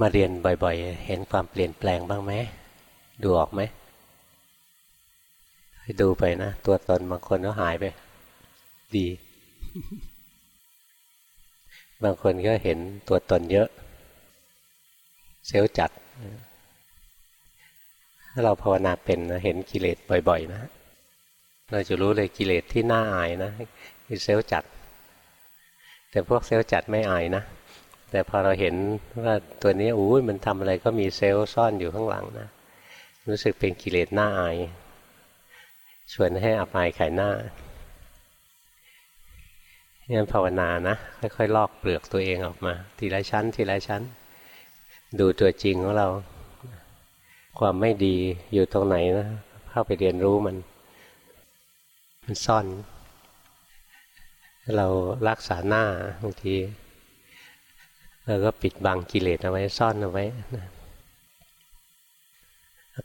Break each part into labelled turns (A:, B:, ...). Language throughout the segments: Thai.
A: มาเรียนบ่อยๆ เห็นความเปลี่ยนแปลงบ้างไหมดูออกไหมให้ดูไปนะตัวตนบางคนก็หายไป ดี บางคนก็เห็นตัวตนเยอะ เซลล์จัด ถ้าเราภาวนาเป็นนะเห็นกิเลสบ่อยๆ นะ เราจะรู้เลยกิเลสที่น่าอายนะคือเซลล์จัด แต่พวกเซลล์จัดไม่อายนะ แต่พอเราเห็นว่าตัวนี้อู้มันทำอะไรก็มีเซลล์ซ่อนอยู่ข้างหลังนะ รู้สึกเป็นกิเลสหน้าอายชวนให้อับอายขายหน้าเนี่ยภาวนานะ ค่อยๆ ลอกเปลือกตัวเองออกมา ทีละชั้น ทีละชั้น ดูตัวจริงของเรา ความไม่ดีอยู่ตรงไหนนะเข้าไปเรียนรู้มัน มันซ่อน เรารักษาหน้าบางที เราก็ปิดบังกิเลสเอาไว้ซ่อนเอาไว้นะ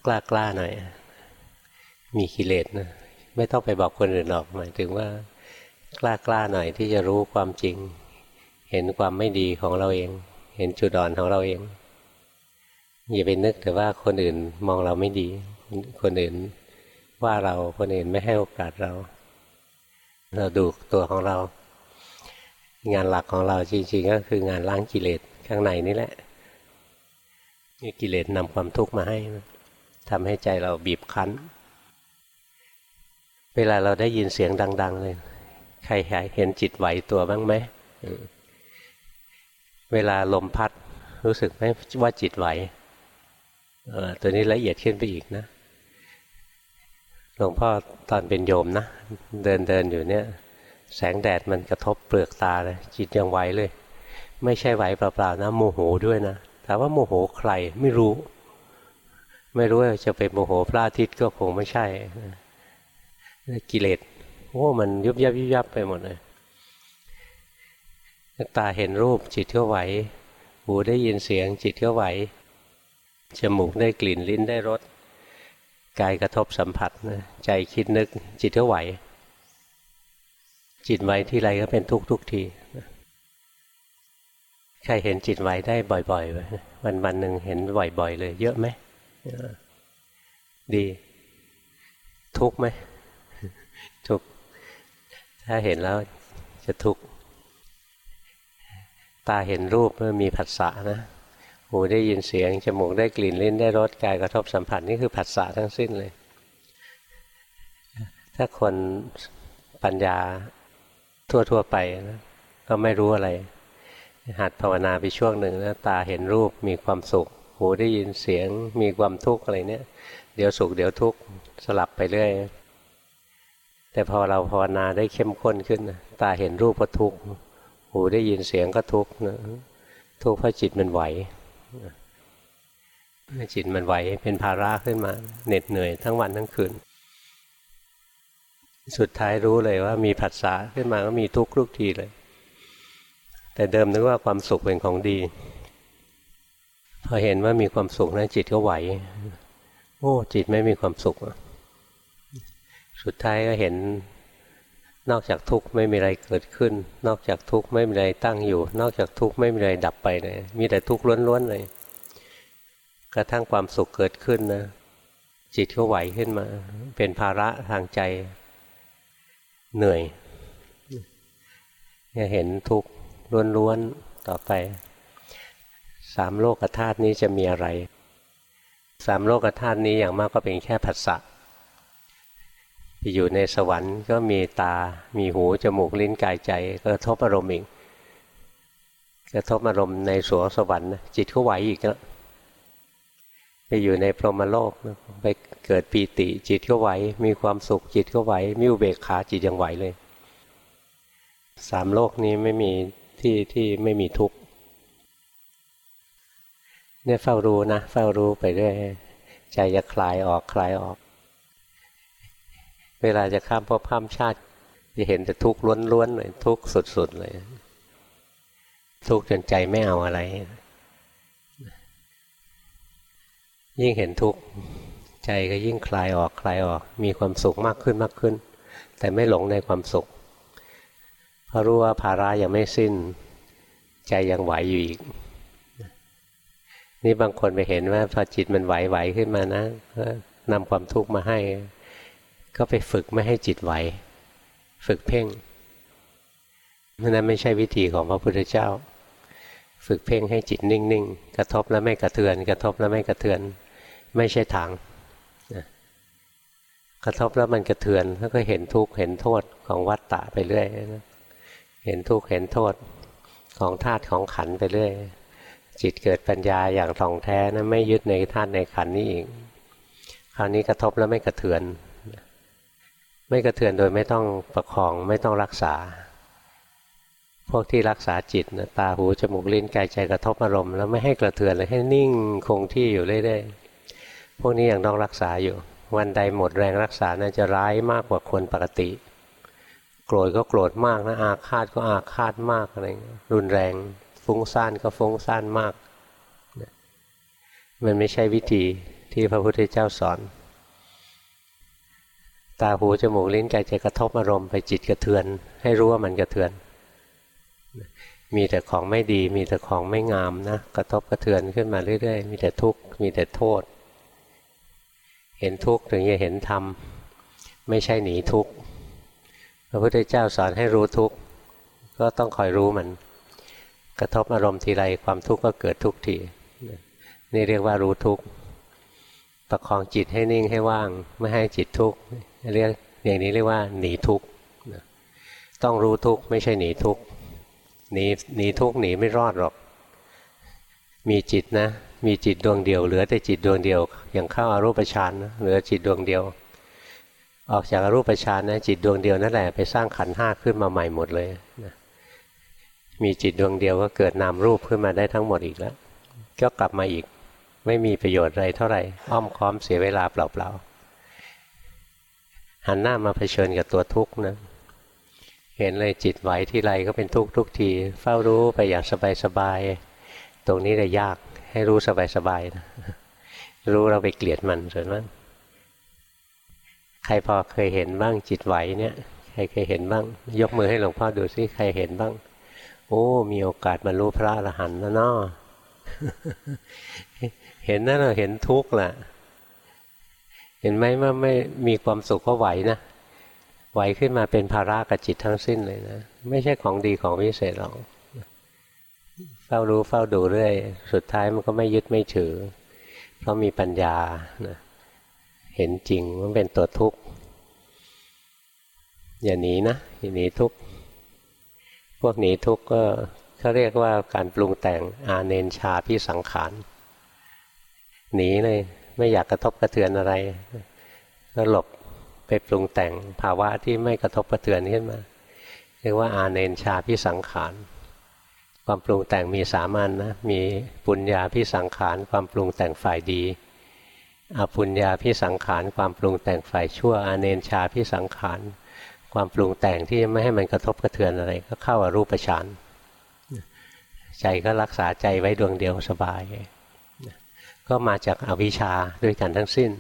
A: กล้ากล้าหน่อย มีกิเลสนะไม่ต้องไปบอกคนอื่นหรอกหมายถึงว่ากล้ากล้าหน่อยที่จะรู้ความจริง เห็นความไม่ดีของเราเอง เห็นจุดอ่อนของเราเองอย่าไปนึกแต่ว่าคนอื่นมองเราไม่ดี คนอื่นว่าเราคนอื่นไม่ให้โอกาสเรา เราดูตัวของเรา งานหลักของเราจริงๆ ก็คืองานล้างกิเลสข้างในนี่แหละนี่กิเลสนำความทุกข์มาให้ทำให้ใจเราบีบคั้น เวลาเราได้ยินเสียงดัง ๆ เลย ใครเห็นจิตไหวตัวบ้างไหมเวลาลมพัดรู้สึกไหมว่าจิตไหวตัวนี้ละเอียดขึ้นไปอีกนะหลวงพ่อตอนเป็นโยมนะ เดินเดินอยู่เนี่ย แสงแดดมันกระทบเปลือกตาเลยจิตยังไหวเลย ไม่ใช่ไหวเปล่าๆนะโมโหด้วยนะแต่ว่าโมโหใครไม่รู้ ไม่รู้ว่าจะเป็นโมโหพระอาทิตย์ก็คงไม่ใช่กิเลสโอ้มันยุบยับยุบยับไปหมดเลยตาเห็นรูปจิตก็ไหว หูได้ยินเสียงจิตก็ไหว จมูกได้กลิ่นลิ้นได้รส กายกระทบสัมผัสใจคิดนึกจิตก็ไหว จิตไหวที่ไรก็เป็นทุกทุกทีใครเห็นจิตไหวได้บ่อยๆวันวันหนึ่งเห็นบ่อยๆเลย เยอะไหมดี ทุกไหมทุกถ้าเห็นแล้วจะทุกตาเห็นรูปเมื่อมีผัสสะนะหูได้ยินเสียงจมูกได้กลิ่นลิ้นได้รสกายกระทบสัมผัสนี่คือผัสสะทั้งสิ้นเลย ถ้าคนปัญญา ทั่วๆไปนะก็ไม่รู้อะไร หัดภาวนาไปช่วงหนึ่งนะตาเห็นรูปมีความสุข หูได้ยินเสียง มีความทุกข์อะไรเนี่ย เดี๋ยวสุขเดี๋ยวทุกข์สลับไปเรื่อยแต่พอเราภาวนาได้เข้มข้นขึ้นตาเห็นรูปก็ทุกข์หูได้ยินเสียงก็ทุกข์นะทุกข์เพราะจิตมันไหวจิตมันไหวเป็นภาระขึ้นมาเหน็ดเหนื่อยทั้งวันทั้งคืน สุดท้ายรู้เลยว่ามีผัสสะขึ้นมาก็มีทุกข์ทุกทีเลย แต่เดิมนึกว่าความสุขเป็นของดี พอเห็นว่ามีความสุขนะจิตก็ไหว โอ้ จิตไม่มีความสุข สุดท้ายก็เห็น นอกจากทุกข์ไม่มีอะไรเกิดขึ้น นอกจากทุกข์ไม่มีอะไรตั้งอยู่ นอกจากทุกข์ไม่มีอะไรดับไปเลย มีแต่ทุกข์ล้วนๆเลย กระทั่งความสุขเกิดขึ้นนะจิตก็ไหวขึ้นมา เป็นภาระทางใจ เหนื่อยจะเห็นทุกข์ล้วนๆต่อไป สามโลกธาตุนี้จะมีอะไร สามโลกธาตุนี้อย่างมากก็เป็นแค่ผัสสะอยู่ในสวรรค์ก็มีตา มีหู จมูก ลิ้น กายใจกระทบอารมณ์อีก กระทบอารมณ์ในสวงสวรรค์จิตก็ไหวอีกแล้ว ไปอยู่ในพรหมโลกไปเกิดปีติจิตก็ไหว มีความสุขจิตก็ไหวมีอุเบกขาจิตยังไหวเลย สามโลกนี้ไม่มีที่ที่ไม่มีทุกข์เนี่ยเฝ้ารู้นะเฝ้ารู้ไปเรื่อยใจจะคลายออกคลายออก เวลาจะข้ามภพข้ามชาติ จะเห็นแต่ทุกข์ล้วนๆเลยทุกข์สุดๆเลย ทุกข์จนใจไม่เอาอะไร ยิ่งเห็นทุกข์ใจก็ยิ่งคลายออกคลายออก มีความสุขมากขึ้นมากขึ้น แต่ไม่หลงในความสุขเพราะรู้ว่าภาระยังไม่สิ้น ใจยังไหวอยู่อีก นี่บางคนไปเห็นว่าพอจิตมันไหวๆขึ้นมานะนำความทุกข์มาให้ ก็ไปฝึกไม่ให้จิตไหว ฝึกเพ่งนั้นไม่ใช่วิธีของพระพุทธเจ้า ฝึกเพ่งให้จิตนิ่งๆ กระทบแล้วไม่กระเทือน กระทบแล้วไม่กระเทือน ไม่ใช่ทางกระทบแล้วมันกระเทือนแล้วก็เห็นทุกข์เห็นโทษของวัฏฏะไปเรื่อยเห็นทุกข์เห็นโทษของธาตุของขันไปเรื่อย จิตเกิดปัญญาอย่างท่องแท้นะไม่ยึดในธาตุในขันนี้อีกคราวนี้กระทบแล้วไม่กระเทือน ไม่กระเทือนโดยไม่ต้องประคองไม่ต้องรักษา พวกที่รักษาจิตนะตาหูจมูกลิ้นกายใจกระทบอารมณ์แล้วไม่ให้กระเทือนเลยให้นิ่งคงที่อยู่เรื่อยๆ พวกนี้ยังต้องรักษาอยู่ วันใดหมดแรงรักษาน่าจะร้ายมากกว่าคนปกติ โกรธก็โกรธมากนะอาฆาตก็อาฆาตมากอะไรรุนแรงฟุ้งซ่านก็ฟุ้งซ่านมาก มันไม่ใช่วิธีที่พระพุทธเจ้าสอน ตาหูจมูกลิ้นกายใจกระทบอารมณ์ไปจิตกระเทือน ให้รู้ว่ามันกระเทือน มีแต่ของไม่ดี มีแต่ของไม่งามนะกระทบกระเทือนขึ้นมาเรื่อยๆ มีแต่ทุกข์มีแต่โทษ เห็นทุกข์ถึงจะเห็นธรรม ไม่ใช่หนีทุกข์พระพุทธเจ้าสอนให้รู้ทุกข์ก็ต้องคอยรู้มัน กระทบอารมณ์ทีไรความทุกข์ก็เกิดทุกทีนี่เรียกว่ารู้ทุกข์ประคองจิตให้นิ่งให้ว่าง ไม่ให้จิตทุกข์เรียกอย่างนี้เรียกว่าหนีทุกข์ต้องรู้ทุกข์ไม่ใช่หนีทุกข์หนีหนีทุกข์หนีไม่รอดหรอก มีจิตนะ มีจิตดวงเดียว เหลือแต่จิตดวงเดียว อย่างเข้าอารูปฌานนะเหลือจิตดวงเดียว ออกจากอารูปฌานนะจิตดวงเดียวนั่นแหละไปสร้างขันห้าขึ้นมาใหม่หมดเลยนะมีจิตดวงเดียวก็เกิดนามรูปขึ้นมาได้ทั้งหมดอีกแล้ว ก็กลับมาอีกไม่มีประโยชน์อะไรเท่าไหร่อ้อมค้อมเสียเวลาเปล่าๆหันหน้ามาเผชิญกับตัวทุกข์นะเห็นเลยจิตไหวที่ไรก็เป็นทุกข์ทุกที เฝ้ารู้ไปอย่างสบายๆตรงนี้เลยยาก ให้รู้สบายๆนะรู้เราไปเกลียดมันส่วนมากใครพอเคยเห็นบ้างจิตไหวเนี่ย ใครเคยเห็นบ้าง ยกมือให้หลวงพ่อดูซิใครเห็นบ้าง โอ้ มีโอกาสบรรลุพระอรหันต์แล้วเนาะเห็นนั่นเราเห็นทุกข์แหละเห็นไหมว่าไม่มีความสุขก็ไหวนะไหวขึ้นมาเป็นภาระกับจิตทั้งสิ้นเลยนะ ไม่ใช่ของดีของวิเศษหรอก เฝ้ารู้เฝ้าดูเรื่อย สุดท้ายมันก็ไม่ยึดไม่ถือ เพราะมีปัญญานะเห็นจริงมันเป็นตัวทุกข์อย่าหนีนะอย่าหนีทุกข์พวกหนีทุกข์ก็เขาเรียกว่าการปรุงแต่งอาเนนชาพิสังขารหนีเลยไม่อยากกระทบกระเทือนอะไร ก็หลบไปปรุงแต่งภาวะที่ไม่กระทบกระเทือนขึ้นมาเรียกว่าอาเนนชาพิสังขาร ความปรุงแต่งมีสามัญนนะมีปุญญาพิสังขารความปรุงแต่งฝ่ายดีอปุญญาพิสังขารความปรุงแต่งฝ่ายชั่วอาเนนชาพิสังขารความปรุงแต่งที่ไม่ให้มันกระทบกระเทือนอะไร ก็เข้าอารูปฌานใจก็รักษาใจไว้ดวงเดียวสบาย ก็มาจากอาวิชชาด้วยกันทั้งสิ้น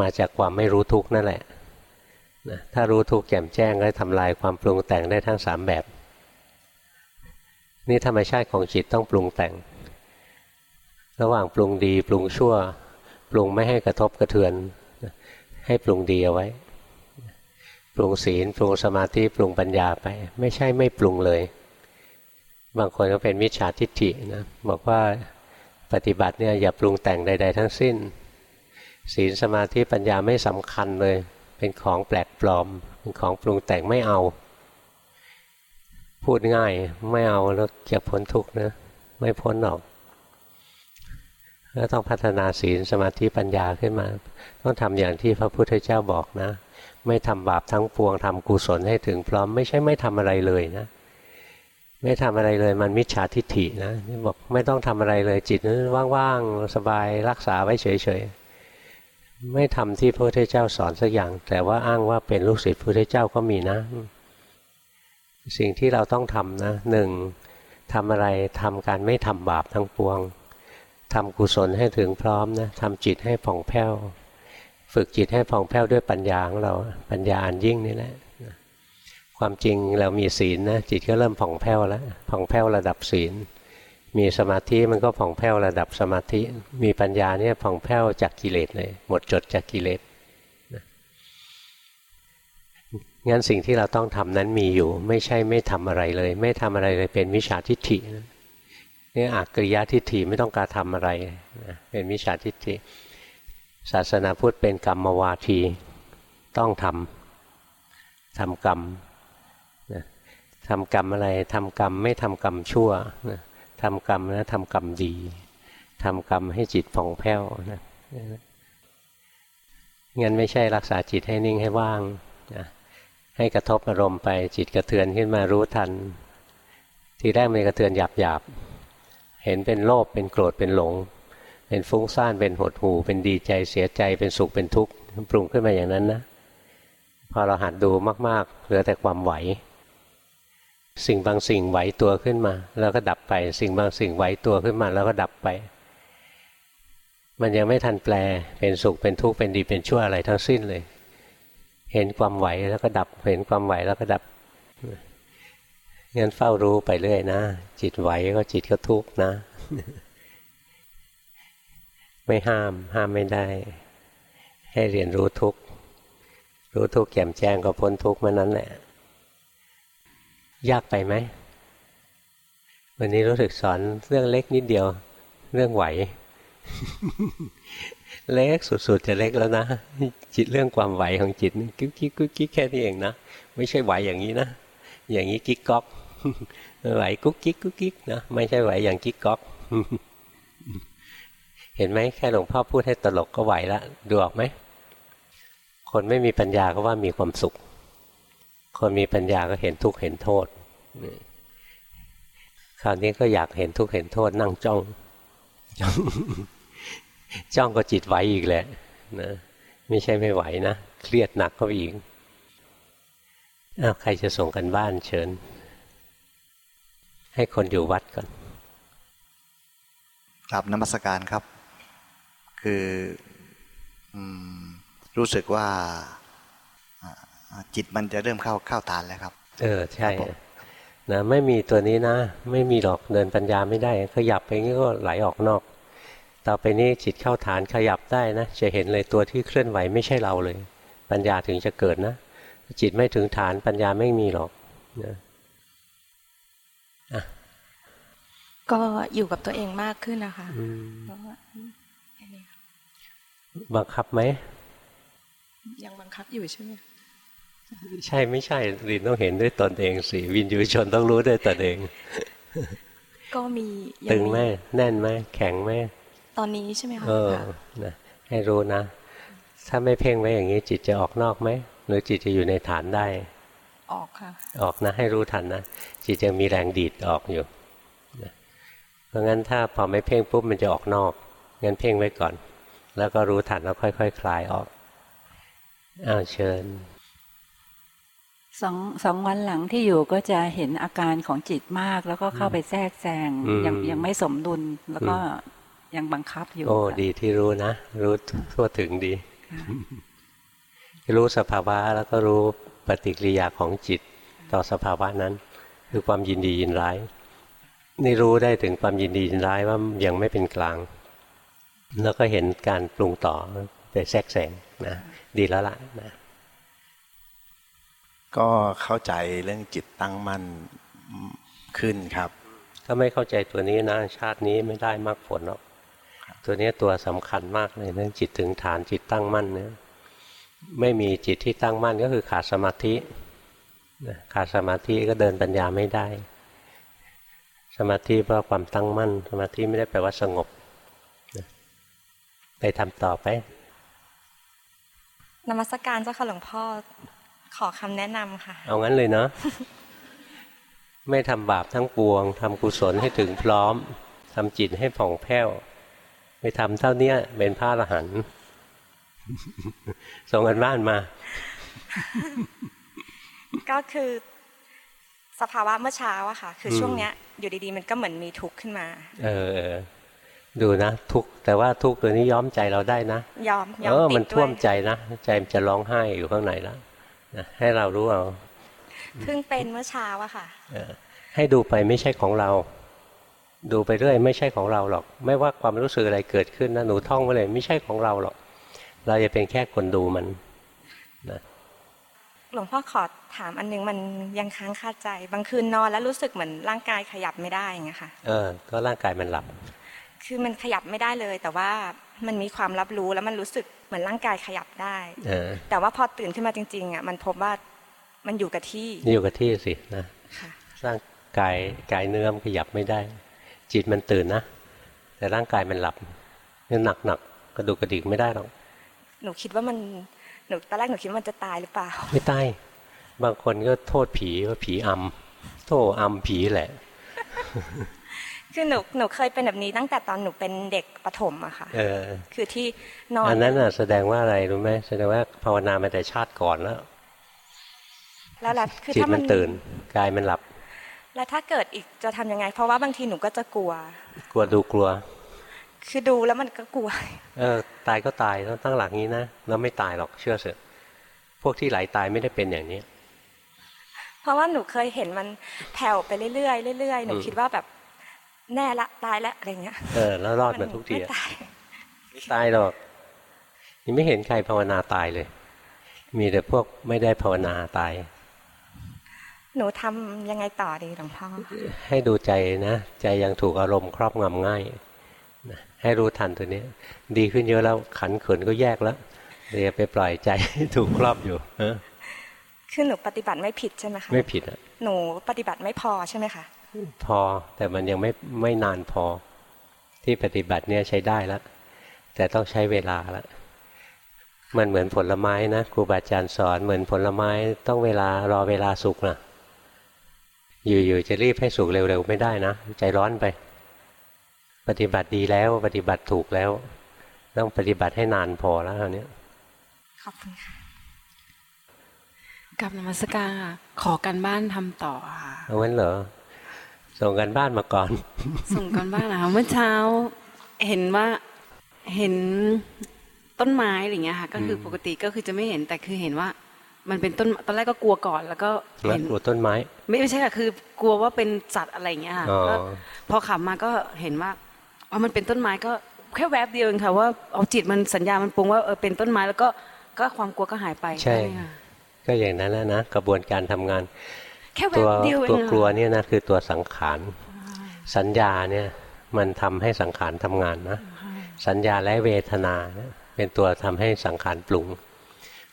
A: มาจากความไม่รู้ทุกข์นั่นแหละถ้ารู้ทุกข์แจ่มแจ้งก็ทำลายความปรุงแต่งได้ทั้งสามแบบ นี่ธรรมชาติของจิตต้องปรุงแต่ง ระหว่างปรุงดีปรุงชั่ว ปรุงไม่ให้กระทบกระเทือน ให้ปรุงดีเอาไว้ ปรุงศีล ปรุงสมาธิปรุงปัญญาไป ไม่ใช่ไม่ปรุงเลย บางคนก็เป็นมิจฉาทิฏฐินะบอกว่าปฏิบัติเนี่ยอย่าปรุงแต่งใด ๆ ทั้งสิ้น ศีลสมาธิปัญญาไม่สำคัญเลย เป็นของแปลกปลอม เป็นของปรุงแต่งไม่เอา พูดง่ายไม่เอาแล้วจะพ้นทุกข์นะไม่พ้นหรอกก็ต้องพัฒนาศีลสมาธิปัญญาขึ้นมา ต้องทำอย่างที่พระพุทธเจ้าบอกนะ ไม่ทำบาปทั้งปวงทำกุศลให้ถึงพร้อม ไม่ใช่ไม่ทำอะไรเลยนะ ไม่ทำอะไรเลยมันมิจฉาทิฏฐินะนี่บอกไม่ต้องทำอะไรเลยจิตนั้นว่างๆสบายรักษาไว้เฉยๆไม่ทำที่พระพุทธเจ้าสอนสักอย่าง แต่ว่าอ้างว่าเป็นลูกศิษย์พระพุทธเจ้าก็มีนะ สิ่งที่เราต้องทำนะหนึ่งทำอะไรทำการไม่ทำบาปทั้งปวงทำกุศลให้ถึงพร้อมนะทำจิตให้ผ่องแผ้ว ฝึกจิตให้ผ่องแผ้วด้วยปัญญาของเราปัญญาอันยิ่งนี่แหละความจริงเรามีศีลนะจิตก็เริ่มผ่องแผ้วแล้วผ่องแผ้วระดับศีล มีสมาธิมันก็ผ่องแผ้วระดับสมาธิ มีปัญญาเนี่ยผ่องแผ้วจากกิเลสเลยหมดจดจากกิเลส งั้นสิ่งที่เราต้องทำนั้นมีอยู่ ไม่ใช่ไม่ทำอะไรเลย ไม่ทำอะไรเลยเป็นวิชาทิฏฐินี่อากริยะทิฏฐิไม่ต้องการทำอะไรเป็นวิชาทิฏฐิศาสนาพุทธเป็นกรรมวาทีต้องทำทำกรรมทำกรรมอะไรทำกรรมไม่ทำกรรมชั่วทำกรรมนะทำกรรมดีทำกรรมให้จิตผ่องแผ้วนะงั้นไม่ใช่รักษาจิตให้นิ่งให้ว่างนะ ให้กระทบอารมณ์ไปจิตกระเทือนขึ้นมารู้ทัน ทีแรกมันกระเทือนหยาบหยาบเห็นเป็นโลภเป็นโกรธเป็นหลง เป็นฟุ้งซ่านเป็นหดหู่ เป็นดีใจเสียใจเป็นสุขเป็นทุกข์ปรุงขึ้นมาอย่างนั้นนะพอเราหัดดูมากๆเหลือแต่ความไหว สิ่งบางสิ่งไหวตัวขึ้นมา แล้วก็ดับไป สิ่งบางสิ่งไหวตัวขึ้นมา แล้วก็ดับไป มันยังไม่ทันแปลเป็นสุขเป็นทุกข์เป็นดีเป็นชั่วอะไรทั้งสิ้นเลย เห็นความไหวแล้วก็ดับ เห็นความไหวแล้วก็ดับงั้นเฝ้ารู้ไปเรื่อยนะ จิตไหวก็จิตก็ทุกข์นะ ไม่ห้าม ห้ามไม่ได้ ให้เรียนรู้ทุกข์รู้ทุกข์แจ่มแจ้งก็พ้นทุกข์มานั้นแหละ ยากไปไหม วันนี้รู้สึกสอนเรื่องเล็กนิดเดียว เรื่องไหว เล็กสุดๆจะเล็กแล้วนะ จิตเรื่องความไหวของจิตกิ๊กกิ๊กกิ๊กแค่นี้เองนะ ไม่ใช่ไหวอย่างนี้นะ อย่างนี้กิ๊กก๊อกไหวกุ๊กกิ๊กกุ๊กกิ๊กนะไม่ใช่ไหวอย่างกิ๊กก๊อกเห็นไหมแค่หลวงพ่อพูดให้ตลกก็ไหวแล้วดูออกไหมคนไม่มีปัญญาก็ว่ามีความสุข คนมีปัญญาก็เห็นทุกข์เห็นโทษคราวนี้ก็อยากเห็นทุกข์เห็นโทษนั่งจ้องจ้อง จ้องก็จิตไหวอีกแหละนะไม่ใช่ไม่ไหวนะ เครียดหนักก็อีกอ้าวใครจะส่งกันบ้านเชิญ ให้คนอยู่วัดก่อน
B: ครับนมัสการครับ คืออรู้สึกว่าจิตมันจะเริ่มเข้าเข้าฐานแล้วครับ
A: เออใช่นะไม่มีตัวนี้นะ ไม่มีหรอกเดินปัญญาไม่ได้ขยับไปงี้ก็ไหลออกนอก ต่อไปนี้จิตเข้าฐานขยับได้นะ จะเห็นเลยตัวที่เคลื่อนไหวไม่ใช่เราเลย ปัญญาถึงจะเกิดนะ จิตไม่ถึงฐานปัญญาไม่มีหรอกนะ
C: ก็อยู่กับตัวเองมากขึ้นนะคะ
A: บังคับไหม
C: ยังบังคับอยู่ใช่ไหม
A: ใช่ไม่ใช่รินต้องเห็นด้วยตนเองสิวินยูชนต้องรู้ด้วยตนเอง
C: ก็มี
A: ตึงไหมแน่นไหมแข็งไหม
C: ตอนนี้ใช่ไหมคะเอ
A: อนะให้รู้นะ ถ้าไม่เพ่งไว้อย่างนี้จิตจะออกนอกไหมหรือจิตจะอยู่ในฐานได้
C: ออกค่ะ
A: ออกนะให้รู้ทันนะจิตจะมีแรงดีดออกอยู่นะเพราะงั้นถ้าพอไม่เพ่งปุ๊บมันจะออกนอกงั้นเพ่งไว้ก่อน แล้วก็รู้ทันแล้วค่อยๆคคลายออกอ้าวเชิญ
D: สองสองวันหลังที่อยู่ก็จะเห็นอาการของจิตมาก แล้วก็เข้าไปแทรกแซงยังยังไม่สมดุลแล้วก็ ยังบังคับอยู่
A: โอ้ดีที่รู้นะ รู้ทั่วถึงดี รู้สภาวะแล้วก็รู้ปฏิกิริยาของจิตต่อสภาวะนั้น คือความยินดียินร้าย นี่รู้ได้ถึงความยินดียินร้ายว่ายังไม่เป็นกลาง แล้วก็เห็นการปรุงต่อไปแทรกแซงนะดีแล้วล่ะนะ
B: ก็เข้าใจเรื่องจิตตั้งมั่นขึ้นครับ
A: ถ้าไม่เข้าใจตัวนี้นะ ชาตินี้ไม่ได้มากผลหรอก ตัวนี้ตัวสำคัญมากเลยเรื่องจิตถึงฐานจิตตั้งมั่นเนี่ยไม่มีจิตที่ตั้งมั่นก็คือขาดสมาธิขาดสมาธิก็เดินปัญญาไม่ได้ สมาธิเพราะความตั้งมั่น สมาธิไม่ได้แปลว่าสงบไปทำต่อไป
C: นมัสการเจ้าค่ะหลวงพ่อขอคำแนะนำค่ะ
A: เอางั้นเลยเนาะไม่ทำบาปทั้งปวงทำกุศลให้ถึงพร้อมทำจิตให้ผ่องแผ้ว ไปทำเท่านี้เป็นพระอรหันต์ส่งกันบ้านมา
C: ก็คือสภาวะเมื่อเช้าอะค่ะ คือช่วงเนี้ย อยู่ดีๆ มันก็เหมือนมีทุกข์ขึ้นมา
A: เออดูนะทุกแต่ว่าทุกตัวนี้ย้อมใจเราได้นะ
C: ยอม
A: ยอมเออมันท่วมใจนะใจมันจะร้องไห้อยู่ข้างในแล้วนะให้เรารู้เอา
C: เพิ่งเป็นเมื่อเช้าอะค่ะ
A: ให้ดูไปไม่ใช่ของเรา ดูไปเรื่อยไม่ใช่ของเราหรอก ไม่ว่าความรู้สึกอะไรเกิดขึ้นนะหนูท่องไว้เลย ไม่ใช่ของเราหรอก เราจะเป็นแค่คนดูมัน
C: หลวงพ่อขอถามอันนึงมันยังค้างคาใจ บางคืนนอนแล้วรู้สึกเหมือนร่างกายขยับไม่ได้อย่างเงี้ยค่ะ
A: เออ ก็ร่างกายมันหลับ
C: คือมันขยับไม่ได้เลย แต่ว่ามันมีความรับรู้แล้วมันรู้สึกเหมือนร่างกายขยับได้
A: เออ
C: แต่ว่าพอตื่นขึ้นมาจริง ๆอะมันพบว่ามันอยู่กับที่
A: นี่อยู่กับที่สินะ
C: ค่ะ
A: ร่างกายกายเนื้อมนขยับไม่ได้ จิตมันตื่นนะ แต่ร่างกายมันหลับนี่หนักหนักๆกระดูกกระดิกไม่ได้หรอก
C: หนูคิดว่ามันหนูตอนแรกหนูคิดว่ามันจะตายหรือเปล่า
A: ไม่ตายบางคนก็โทษผีว่าผีอำโทษอำผีแหละ
C: คือหนูหนูเคยเป็นแบบนี้ตั้งแต่ตอนหนูเป็นเด็กประถมอะค่ะ
A: เออ
C: คือที่นอน
A: อันนั้นน่ะแสดงว่าอะไรรู้ไหมแสดงว่าภาวนามาแต่ชาติก่อนแล้ว
C: แล้วแล้วคือ
A: จิต
C: ถ้า
A: มั
C: มันน
A: ตื่นกายมันหลับ
C: แล้วถ้าเกิดอีกจะทำยังไง เพราะว่าบางทีหนูก็จะกลัว
A: กลัวดูกลัว
C: คือดูแล้วมันก็กลัว
A: เออ ตายก็ตายต้องตั้งหลักนี้นะแล้วไม่ตายหรอกเชื่อเถอะพวกที่ไหลตายไม่ได้เป็นอย่างนี้
C: เพราะว่าหนูเคยเห็นมันแผ่วไปเรื่อยๆเรื่อยๆหนู
A: อืม
C: คิดว่าแบบแน่ละตายละอะไรเงี้ย
A: เออ แล้วรอดมาทุกที
C: ไม่
A: อะ
C: ตาย
A: ไม่ตายหรอกนี่ไม่เห็นใครภาวนาตายเลย มีแต่พวกไม่ได้ภาวนาตาย
C: หนูทำยังไงต่อดีหลวงพ่อ
A: ให้ดูใจนะ ใจยังถูกอารมณ์ครอบงำง่ายนะให้รู้ทันตัวนี้ ดีขึ้นเยอะแล้วขันเขินก็แยกแล้วเดี๋ยวไปปล่อยใจถูกครอบอยู่เออ
C: คือหนูปฏิบัติไม่ผิดใช่ไหมคะ
A: ไม่ผิดอะ
C: หนูปฏิบัติไม่พอใช่ไหมคะ
A: พอแต่มันยังไม่ไม่นานพอ ที่ปฏิบัติเนี่ยใช้ได้แล้วแต่ต้องใช้เวลาแล้วมันเหมือนผลไม้นะครูบาอาจารย์สอนเหมือนผลไม้ต้องเวลารอเวลาสุกนะ อยู่ๆจะรีบให้สุกเร็วๆไม่ได้นะ ใจร้อนไป ปฏิบัติดีแล้วปฏิบัติถูกแล้ว ต้องปฏิบัติให้นานพอแล้วคราวเนี้ย
C: ขอบคุณค่ะ
E: กับนมัสการค่ะขอกันบ้านทำต่อค่ะ
A: เอางั้นเหรอส่งกันบ้านมาก่อน
E: ส่งกันบ้านนะคะเมื่อเช้า เห็นว่าเห็นต้นไม้อะไรเงี้ยค่ะ ก็คืออ
A: ม
E: ปกติก็คือจะไม่เห็นแต่คือเห็นว่า มันเป็นต้นตอนแรกก็กลัวก่อนแล้วก็
A: แล้ว
E: เห็น
A: ปลูกต้นไม้
E: ไม่ไม่ใช่ค่ะคือกลัวว่าเป็นสัตว์อะไรเงี้ยค่ะ
A: อ๋อ
E: ก็พอขับมาก็เห็นว่าอ๋อมันเป็นต้นไม้ก็แค่แวบเดียวเองค่ะว่าเอาจิตมันสัญญามันปรุงว่าเออเป็นต้นไม้แล้วก็ก็ความกลัวก็หายไป
A: ใช่
E: ไหมคะ
A: ก็อย่างนั้นแหละนะกระบวนการทำงาน
E: แค่แว
A: ตัว
E: บเดียวเอง
A: ตัว
E: อะ
A: กลัวเนี่ยนะคือตัวสังขารสัญญาเนี่ยมันทำให้สังขารทำงานนะสัญญาและเวทนาเนี่ยเป็นตัวทำให้สังขารปรุง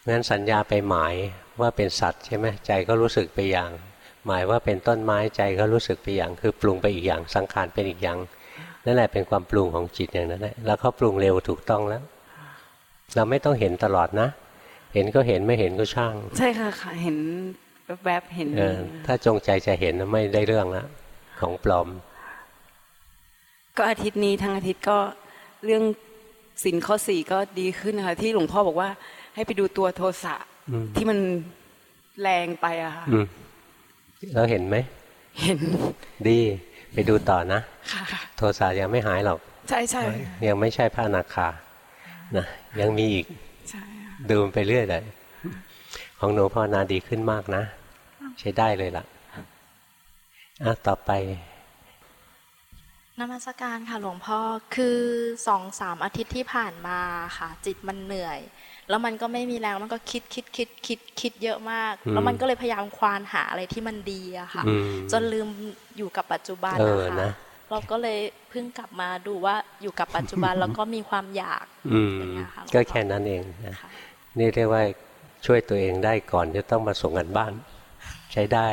A: งั้นสัญญาไปหมายว่าเป็นสัตว์ใช่ไหมใจก็รู้สึกไปอย่าง หมายว่าเป็นต้นไม้ใจก็รู้สึกไปอย่าง คือปรุงไปอีกอย่างสังขารเป็นอีกอย่างนั่นแหละเป็นความปรุงของจิตอย่างนั้นแหละแล้วเขาปรุงเร็วถูกต้องแล้ว เราไม่ต้องเห็นตลอดนะ เห็นก็เห็นไม่เห็นก็ช่าง
E: ใช่ค่ะค่ะเห็นแวบๆเห็น
A: เออถ้าจงใจจะเห็นนะไม่ได้เรื่องละของปลอม
E: ก็อาทิตย์นี้ทั้งอาทิตย์ก็เรื่องสินข้อสี่ก็ดีขึ้นนะคะที่หลวงพ่อบอกว่า ให้ไปดูตัวโทสะ
A: อืม
E: ที่มันแรงไปอะค่ะ
A: อืมแล้วเห็นไหม
E: เห็น
A: ดีไปดูต่อนะ
E: ค่ะ
A: โทสะยังไม่หายหรอก
E: ใช่ใช่
A: ยังไม่ใช่พระอนาคานะยังมีอีก
E: ใช่ค่ะ
A: ดูมันไปเรื่อยเลยของหนูภาวนาดีขึ้นมากนะ ใช้ได้เลยล่ะอะต่อไป
F: นมัสการค่ะหลวงพ่อคือสองสามอาทิตย์ที่ผ่านมาค่ะ จิตมันเหนื่อย แล้วมันก็ไม่มีแรงมันก็คิดคิดคิดคิดคิดเยอะมาก
A: อืม
F: แล้วมันก็เลยพยายามควานหาอะไรที่มันดีอะค่ะ
A: อืม
F: จนลืมอยู่กับปัจจุบัน
A: เออ
F: นะคะ
A: นะ
F: เราก็เลยเพิ่งกลับมาดูว่าอยู่กับปัจจุบันแล้วก็มีความอยาก
A: อืม
F: อย่างเงี้ยค่ะ
A: ก็แค่นั้นเองนะ
F: ค่ะ
A: นี่เรียกว่าช่วยตัวเองได้ก่อนจะต้องมาส่งกันบ้าน ใช้ได้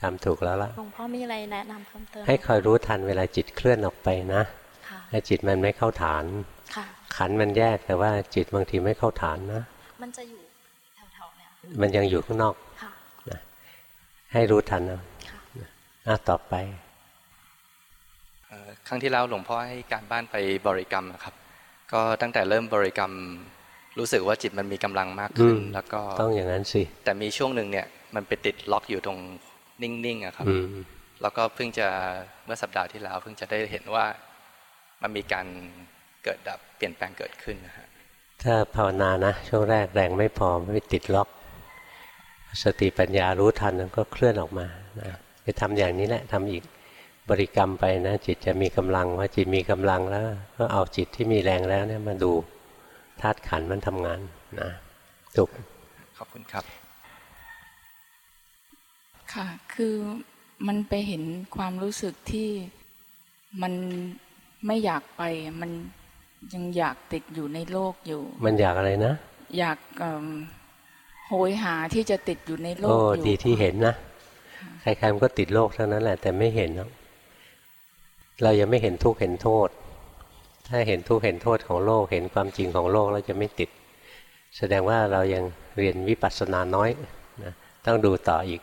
A: ทำถูกแล้วล่ะ
F: หลวงพ่อมีอะไรแนะนำเพิ่มเติม
A: ให้คอยรู้ทันเวลาจิตเคลื่อนออกไปนะ
F: ค่ะ
A: ถ้าจิตมันไม่เข้าฐาน
F: ค่ะ
A: ขันมันแยกแต่ว่าจิตบางทีไม่เข้าฐานนะ
F: มันจะอยู่แถวๆเนี่ย
A: มันยังอยู่ข้างนอก
F: ค่ะ
A: ให้รู้ทันนะ
F: ค่ะ
A: อะต่อไป
G: เอ่อครั้งที่แล้วหลวงพ่อให้การบ้านไปบริกรรมนะครับ ก็ตั้งแต่เริ่มบริกรรมรู้สึกว่าจิตมันมีกำลังมากขึ้น
A: อืม
G: แล้วก็
A: ต้องอย่างนั้นสิ
G: แต่มีช่วงหนึ่งเนี่ยมันไปติดล็อกอยู่ตรงนิ่งๆอะครับ
A: อืม
G: แล้วก็เพิ่งจะเมื่อสัปดาห์ที่แล้ว เพิ่งจะได้เห็นว่ามันมีการ เกิดดับเปลี่ยนแปลงเกิดขึ้นนะฮะ
A: ถ้าภาวนานะ ช่วงแรกแรงไม่พอไม่ติดล็อก สติปัญญารู้ทันแล้วก็เคลื่อนออกมานะไปทำอย่างนี้แหละทำอีกบริกรรมไปนะ จิตจะมีกำลังว่าจิตมีกำลังแล้ว ก็เอาจิตที่มีแรงแล้วเนี่ยมาดูธาตุขันธ์มันทำงานนะถูก
G: ขอบคุณครับ
H: ค่ะคือมันไปเห็นความรู้สึกที่มันไม่อยากไปมัน ยังอยากติดอยู่ในโลกอยู่
A: มันอยากอะไรนะ
H: อยากเอิ่มโหยหาที่จะติดอยู่ในโล
A: โอ้
H: กอยู่
A: ดีที่เห็นนะใครๆมันก็ติดโลกเท่านั้นแหละ แต่ไม่เห็นหรอกเรายังไม่เห็นทุกข์เห็นโทษ ถ้าเห็นทุกข์เห็นโทษของโลก เห็นความจริงของโลกเราจะไม่ติด แสดงว่าเรายังเรียนวิปัสสนาน้อยนะต้องดูต่ออีก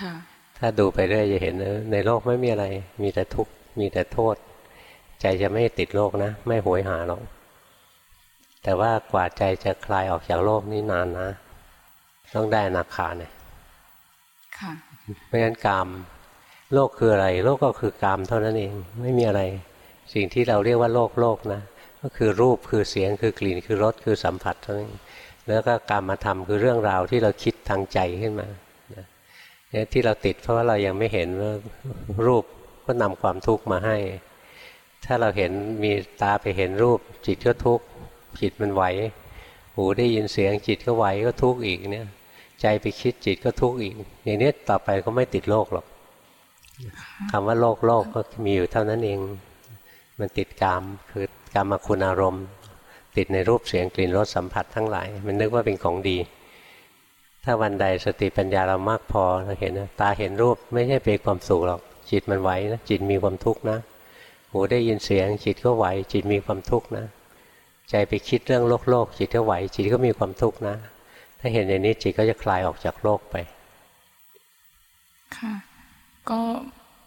H: ค่ะ
A: ถ้าดูไปเรื่อยจะเห็นเออในโลกไม่มีอะไร มีแต่ทุกข์มีแต่โทษ ใจจะไม่ติดโลกนะ ไม่หวยหาหรอก แต่ว่ากว่าใจจะคลายออกจากโลกนี่นานนะ ต้องได้อนาคาเนี่ย
H: ค่ะ
A: ไม่งั้นกามโลกคืออะไร โลกก็คือกามเท่านั้นเอง ไม่มีอะไร สิ่งที่เราเรียกว่าโลกโลกนะ ก็คือรูปคือเสียงคือกลิ่นคือรสคือสัมผัสเท่านั้นเองแล้วก็กามมาทำคือเรื่องราวที่เราคิดทางใจขึ้นมานะเนี่ยที่เราติดเพราะว่าเรายังไม่เห็นว่ารูปก็นำความทุกข์มาให้ ถ้าเราเห็นมีตาไปเห็นรูป จิตก็ทุกข์จิตมันไหว หูได้ยินเสียงจิตก็ไหวก็ทุกข์อีกเนี่ยใจไปคิดจิตก็ทุกข์อีก อย่างนี้ต่อไปก็ไม่ติดโลกหรอกคำว่าโลกโลกก็มีอยู่เท่านั้นเอง มันติดกามคือกามคุณอารมณ์ ติดในรูปเสียงกลิ่นรสสัมผัสทั้งหลาย มันนึกว่าเป็นของดี ถ้าวันใดสติปัญญาเรามากพอเราเห็นนะตาเห็นรูปไม่ใช่เป็นความสุขหรอก จิตมันไหวนะจิตมีความทุกข์นะ หูได้ยินเสียง จิตก็ไหว จิตมีความทุกข์นะ ใจไปคิดเรื่องโลกโลกจิตก็ไหว จิตก็มีความทุกข์นะ ถ้าเห็นอย่างนี้จิตก็จะคลายออกจากโลกไป
H: ค่ะ ก็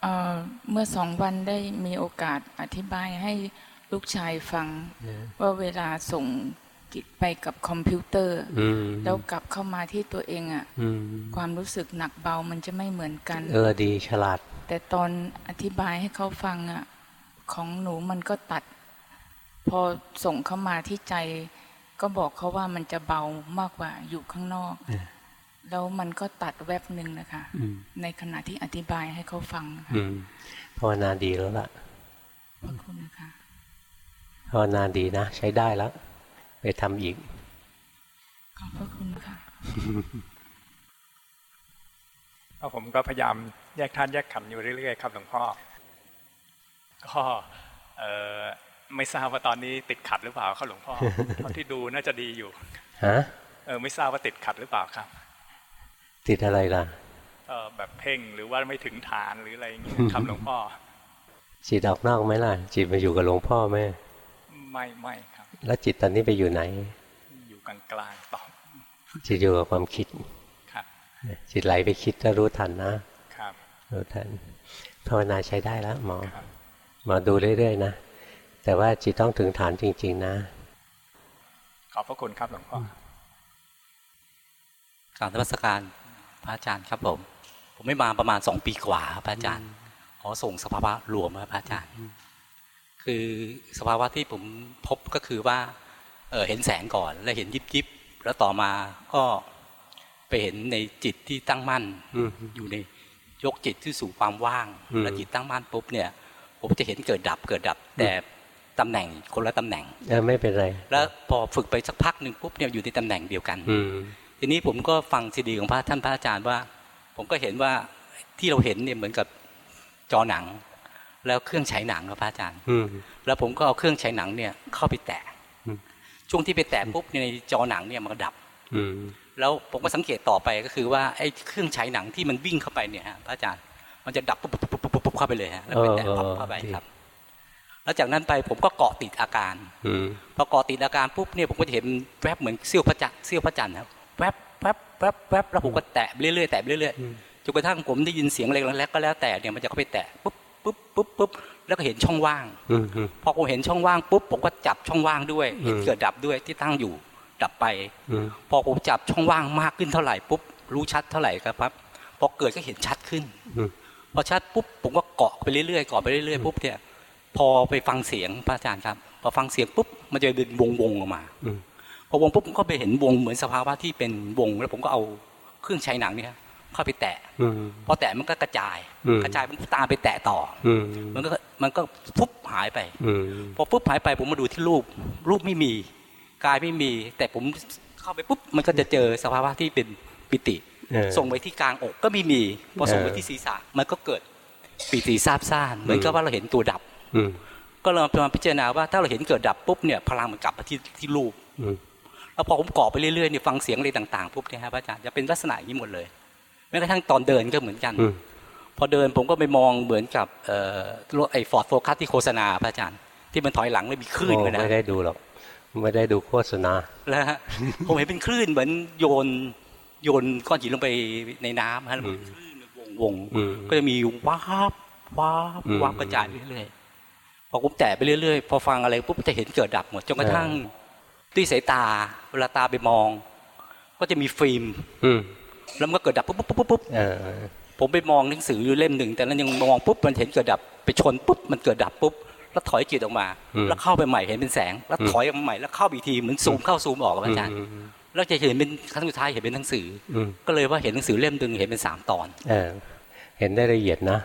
H: เอ่อเมื่อสองวันได้มีโอกาสอธิบายให้ลูกชายฟัง ว่าเวลาส่งจิตไปกับคอมพิวเตอร์
A: อืม
H: แล้วกลับเข้ามาที่ตัวเองอะ
A: อืม
H: ความรู้สึกหนักเบามันจะไม่เหมือนกัน
A: เออดีฉลาด
H: แต่ตอนอธิบายให้เขาฟังอะ ของหนูมันก็ตัด พอส่งเข้ามาที่ใจ ก็บอกเขาว่ามันจะเบามากกว่าอยู่ข้างนอก
A: เออ
H: แล้วมันก็ตัดแวบหนึ่งนะคะ
A: อืม
H: ในขณะที่อธิบายให้เขาฟังค่ะ
A: อืมภาวนาดีแล้วล่ะ
H: ขอบคุณนะคะ
A: ภาวนาดีนะ ใช้ได้แล้ว ไปทำอีก
H: ขอบพระคุณค่ะ
I: ก็ผมก็พยายามแยกธาตุแยกขันธ์อยู่เรื่อยๆครับหลวงพ่อ ก็เอ่อไม่ทราบว่าตอนนี้ติดขัดหรือเปล่าครับหลวงพ่อเท่าที่ดูน่าจะดีอยู่
A: ฮะ
I: เออไม่ทราบว่าติดขัดหรือเปล่าครับ
A: ติดอะไรล่ะ
I: เออแบบเพ่งหรือว่าไม่ถึงฐานหรืออะไรอย่างเงี้ยครับหลวงพ่อ
A: จิตออกนอกไหมล่ะ จิตมาอยู่กับหลวงพ่อไหม
I: ไม่ไม่ครับ
A: แล้วจิตตอนนี้ไปอยู่ไหน
I: อยู่กลางๆต่อ
A: จิตอยู่กับความคิด
I: ครับ
A: จิตไหลไปคิดก็รู้ทันนะ
I: ครับ
A: รู้ทันภาวนาใช้ได้แล้วหมอ
I: ครับ
A: ห มอดูเรื่อยๆนะ แต่ว่าจิตต้องถึงฐานจริง ๆ นะ
I: ขอบพระคุณครับหลวงพ่อ
J: กรารนมัสการพระอาจารย์ครับผม ผมไม่มาประมาณสองปีกว่าครับพระอาจารย์ขอส่งสภาวะรวมครับพระอาจารย์ คือสภาวะที่ผมพบก็คือว่าเอ่อเห็นแสงก่อนแล้วเห็นยิบยิบๆแล้วต่อมาก็ไปเห็นในจิตที่ตั้งมั่น
A: อืม
J: อยู่ในยกจิตที่สู่ความว่าง
A: อืม
J: แล้วจิตตั้งมั่นปุ๊บเนี่ย ผมจะเห็นเกิดดับเกิดดับ แต่ตำแหน่งคนละตำแหน่ง
A: เออไม่เป็นไร
J: แล้วพอฝึกไปสักพักหนึ่งปุ๊บเนี่ยอยู่ในตำแหน่งเดียวกัน
A: อืม
J: ทีนี้ผมก็ฟังซีดีของพระท่านพระอาจารย์ว่า ผมก็เห็นว่าที่เราเห็นเนี่ยเหมือนกับจอหนัง แล้วเครื่องฉายหนังครับพระอาจารย์
A: อืม
J: แล้วผมก็เอาเครื่องฉายหนังเนี่ยเข้าไปแตะ
A: อืม
J: ช่วงที่ไปแตะปุ๊บในจอหนังเนี่ยมันก็ดับ
A: อืม
J: แล้วผมก็สังเกตต่อไปก็คือว่าไอ้เครื่องฉายหนังที่มันวิ่งเข้าไปเนี่ยฮะพระอาจารย์ มันจะดับปุ๊บปุ๊บปุ๊บปุ๊บปุ๊บเข้าไปเลยฮะแล้วไปแตะ
A: เออเออ
J: ปั๊บเข้าไป
A: ดี
J: ครับ แล้วจากนั้นไปผมก็เกาะติดอาการ
A: อืม
J: พอเกาะติดอาการปุ๊บเนี่ยผมก็จะเห็นแวบเหมือนเสี้ยวพระจันทร์เสี้ยวพระจันทร์ครับแวบแวบแวบแวบแล้วผมก็แตะไปเรื่อยๆแตะไปเรื่อย
A: อืม
J: ๆจนกระทั่งผมได้ยินเสียงเล็กๆก็แล้วแต่เนี่ยมันจะเข้าไปแตะปุ๊บปุ๊บปุ๊บปุ๊บแล้วก็เห็นช่องว่าง
A: อืมอืม
J: พอผมเห็นช่องว่างปุ๊บผมก็จับช่องว่างด้วยเห็น
A: อืม
J: เกิดดับด้วยที่ตั้งอยู่ดับไป
A: อืม
J: พอผมจับช่องว่างมากขึ้นเท่าไหร่ปุ๊บรู้ชัดเท่าไหร่ครับครับพอเกิดก็เห็นชัดขึ้น
A: อืม
J: พอชัดปุ๊บผมก็เกาะไปเรื่อยๆเกาะไปเรื่อยๆปุ๊บเนี่ยพอไปฟังเสียงพระอาจารย์ครับ พอฟังเสียงปุ๊บมันจะเป็นวงวงๆออกมา
A: อืม
J: พอวงปุ๊บผมก็ไปเห็นวงเหมือนสภาวะที่เป็นวง แล้วผมก็เอาเครื่องใช้หนังเนี่ยเข้าไปแตะ
A: อืม
J: พอแตะมันก็กระจาย
A: อืม
J: กระจายมันตามไปแตะต่ออ
A: อืม
J: มันก็มันก็ฟุบหายไป
A: อืม
J: พอปุ๊บหายไปผมมาดูที่รูป รูปไม่มีกายไม่มี แต่ผมเข้าไปปุ๊บมันก็จะเจอสภาวะที่เป็นปิติ
A: เออ
J: ส่งไปที่กลางอกก็ไม่มีพอส่งไป
A: เออ
J: ที่ศีรษะมันก็เกิดปิติซาบซ่านเหมือนกับว่าเราเห็นตัวดับ
A: อืม
J: ก็เรามาพิจารณาว่าถ้าเราเห็นเกิดดับปุ๊บเนี่ยพลังมันกลับมาที่ที่รูป
A: อืม
J: แล้วพอผมเกาะไปเรื่อยๆเนี่ยฟังเสียงอะไรต่างๆปุ๊บเนี่ยครับอาจารย์จะเป็นลักษณะอย่างนี้หมดเลยแม้กระทั่งตอนเดินก็เหมือนกัน
A: อืม
J: พอเดินผมก็ไปมองเหมือนกับเอ่อรถไอ้ฟอร์ดโฟกัสที่โฆษณาพระอาจารย์ ที่มันถอยหลังแล้วมีคลื่น
A: โอ้
J: เลยนะ
A: ไม่ได้ดูหรอกไม่ได้ดูโฆษณา
J: แล้วฮะผมเห็นเป็นคลื่นเหมือนโยน โยนก้อนหินลงไปในน้ำฮะแล้วมันเป็นคลื่นวงวงๆ
A: อืม
J: ก็จะมีวาบวาบ
A: อืม
J: วาบกระจายไปเรื่อยๆพอผมแตะไปเรื่อยๆ พอฟังอะไรปุ๊บจะเห็นเกิดดับหมดจนกระทั่งด้วยสายตาเวลาตาไปมอง ก็จะมีฟิล์ม
A: อืม
J: แล้วมันก็เกิดดับปุ๊บปุ๊บปุ๊บปุ๊บ
A: เออ
J: ผมไปมองหนังสืออยู่เล่มหนึ่งแต่นั้นยังมองปุ๊บมันเห็นเกิดดับไปชนปุ๊บมันเกิดดับปุ๊บแล้วถอยจิตออกมา
A: อืม
J: แล้วเข้าไปใหม่เห็นเป็นแสง แล้ว
A: อืม
J: ถอยออกมาใหม่แล้วเข้าอีกทีเหมือนซูมเข้าซูมออกครับอาจารย์
A: อืมอืม
J: แล้วจะเห็นเป็นครั้งสุดท้ายเห็นเป็นหนังสือ
A: อืม
J: ก็เลยว่าเห็นหนังสือเล่มหนึ่งเห็นเป็นสามตอน
A: เออเห็นได้ละเอียดนะ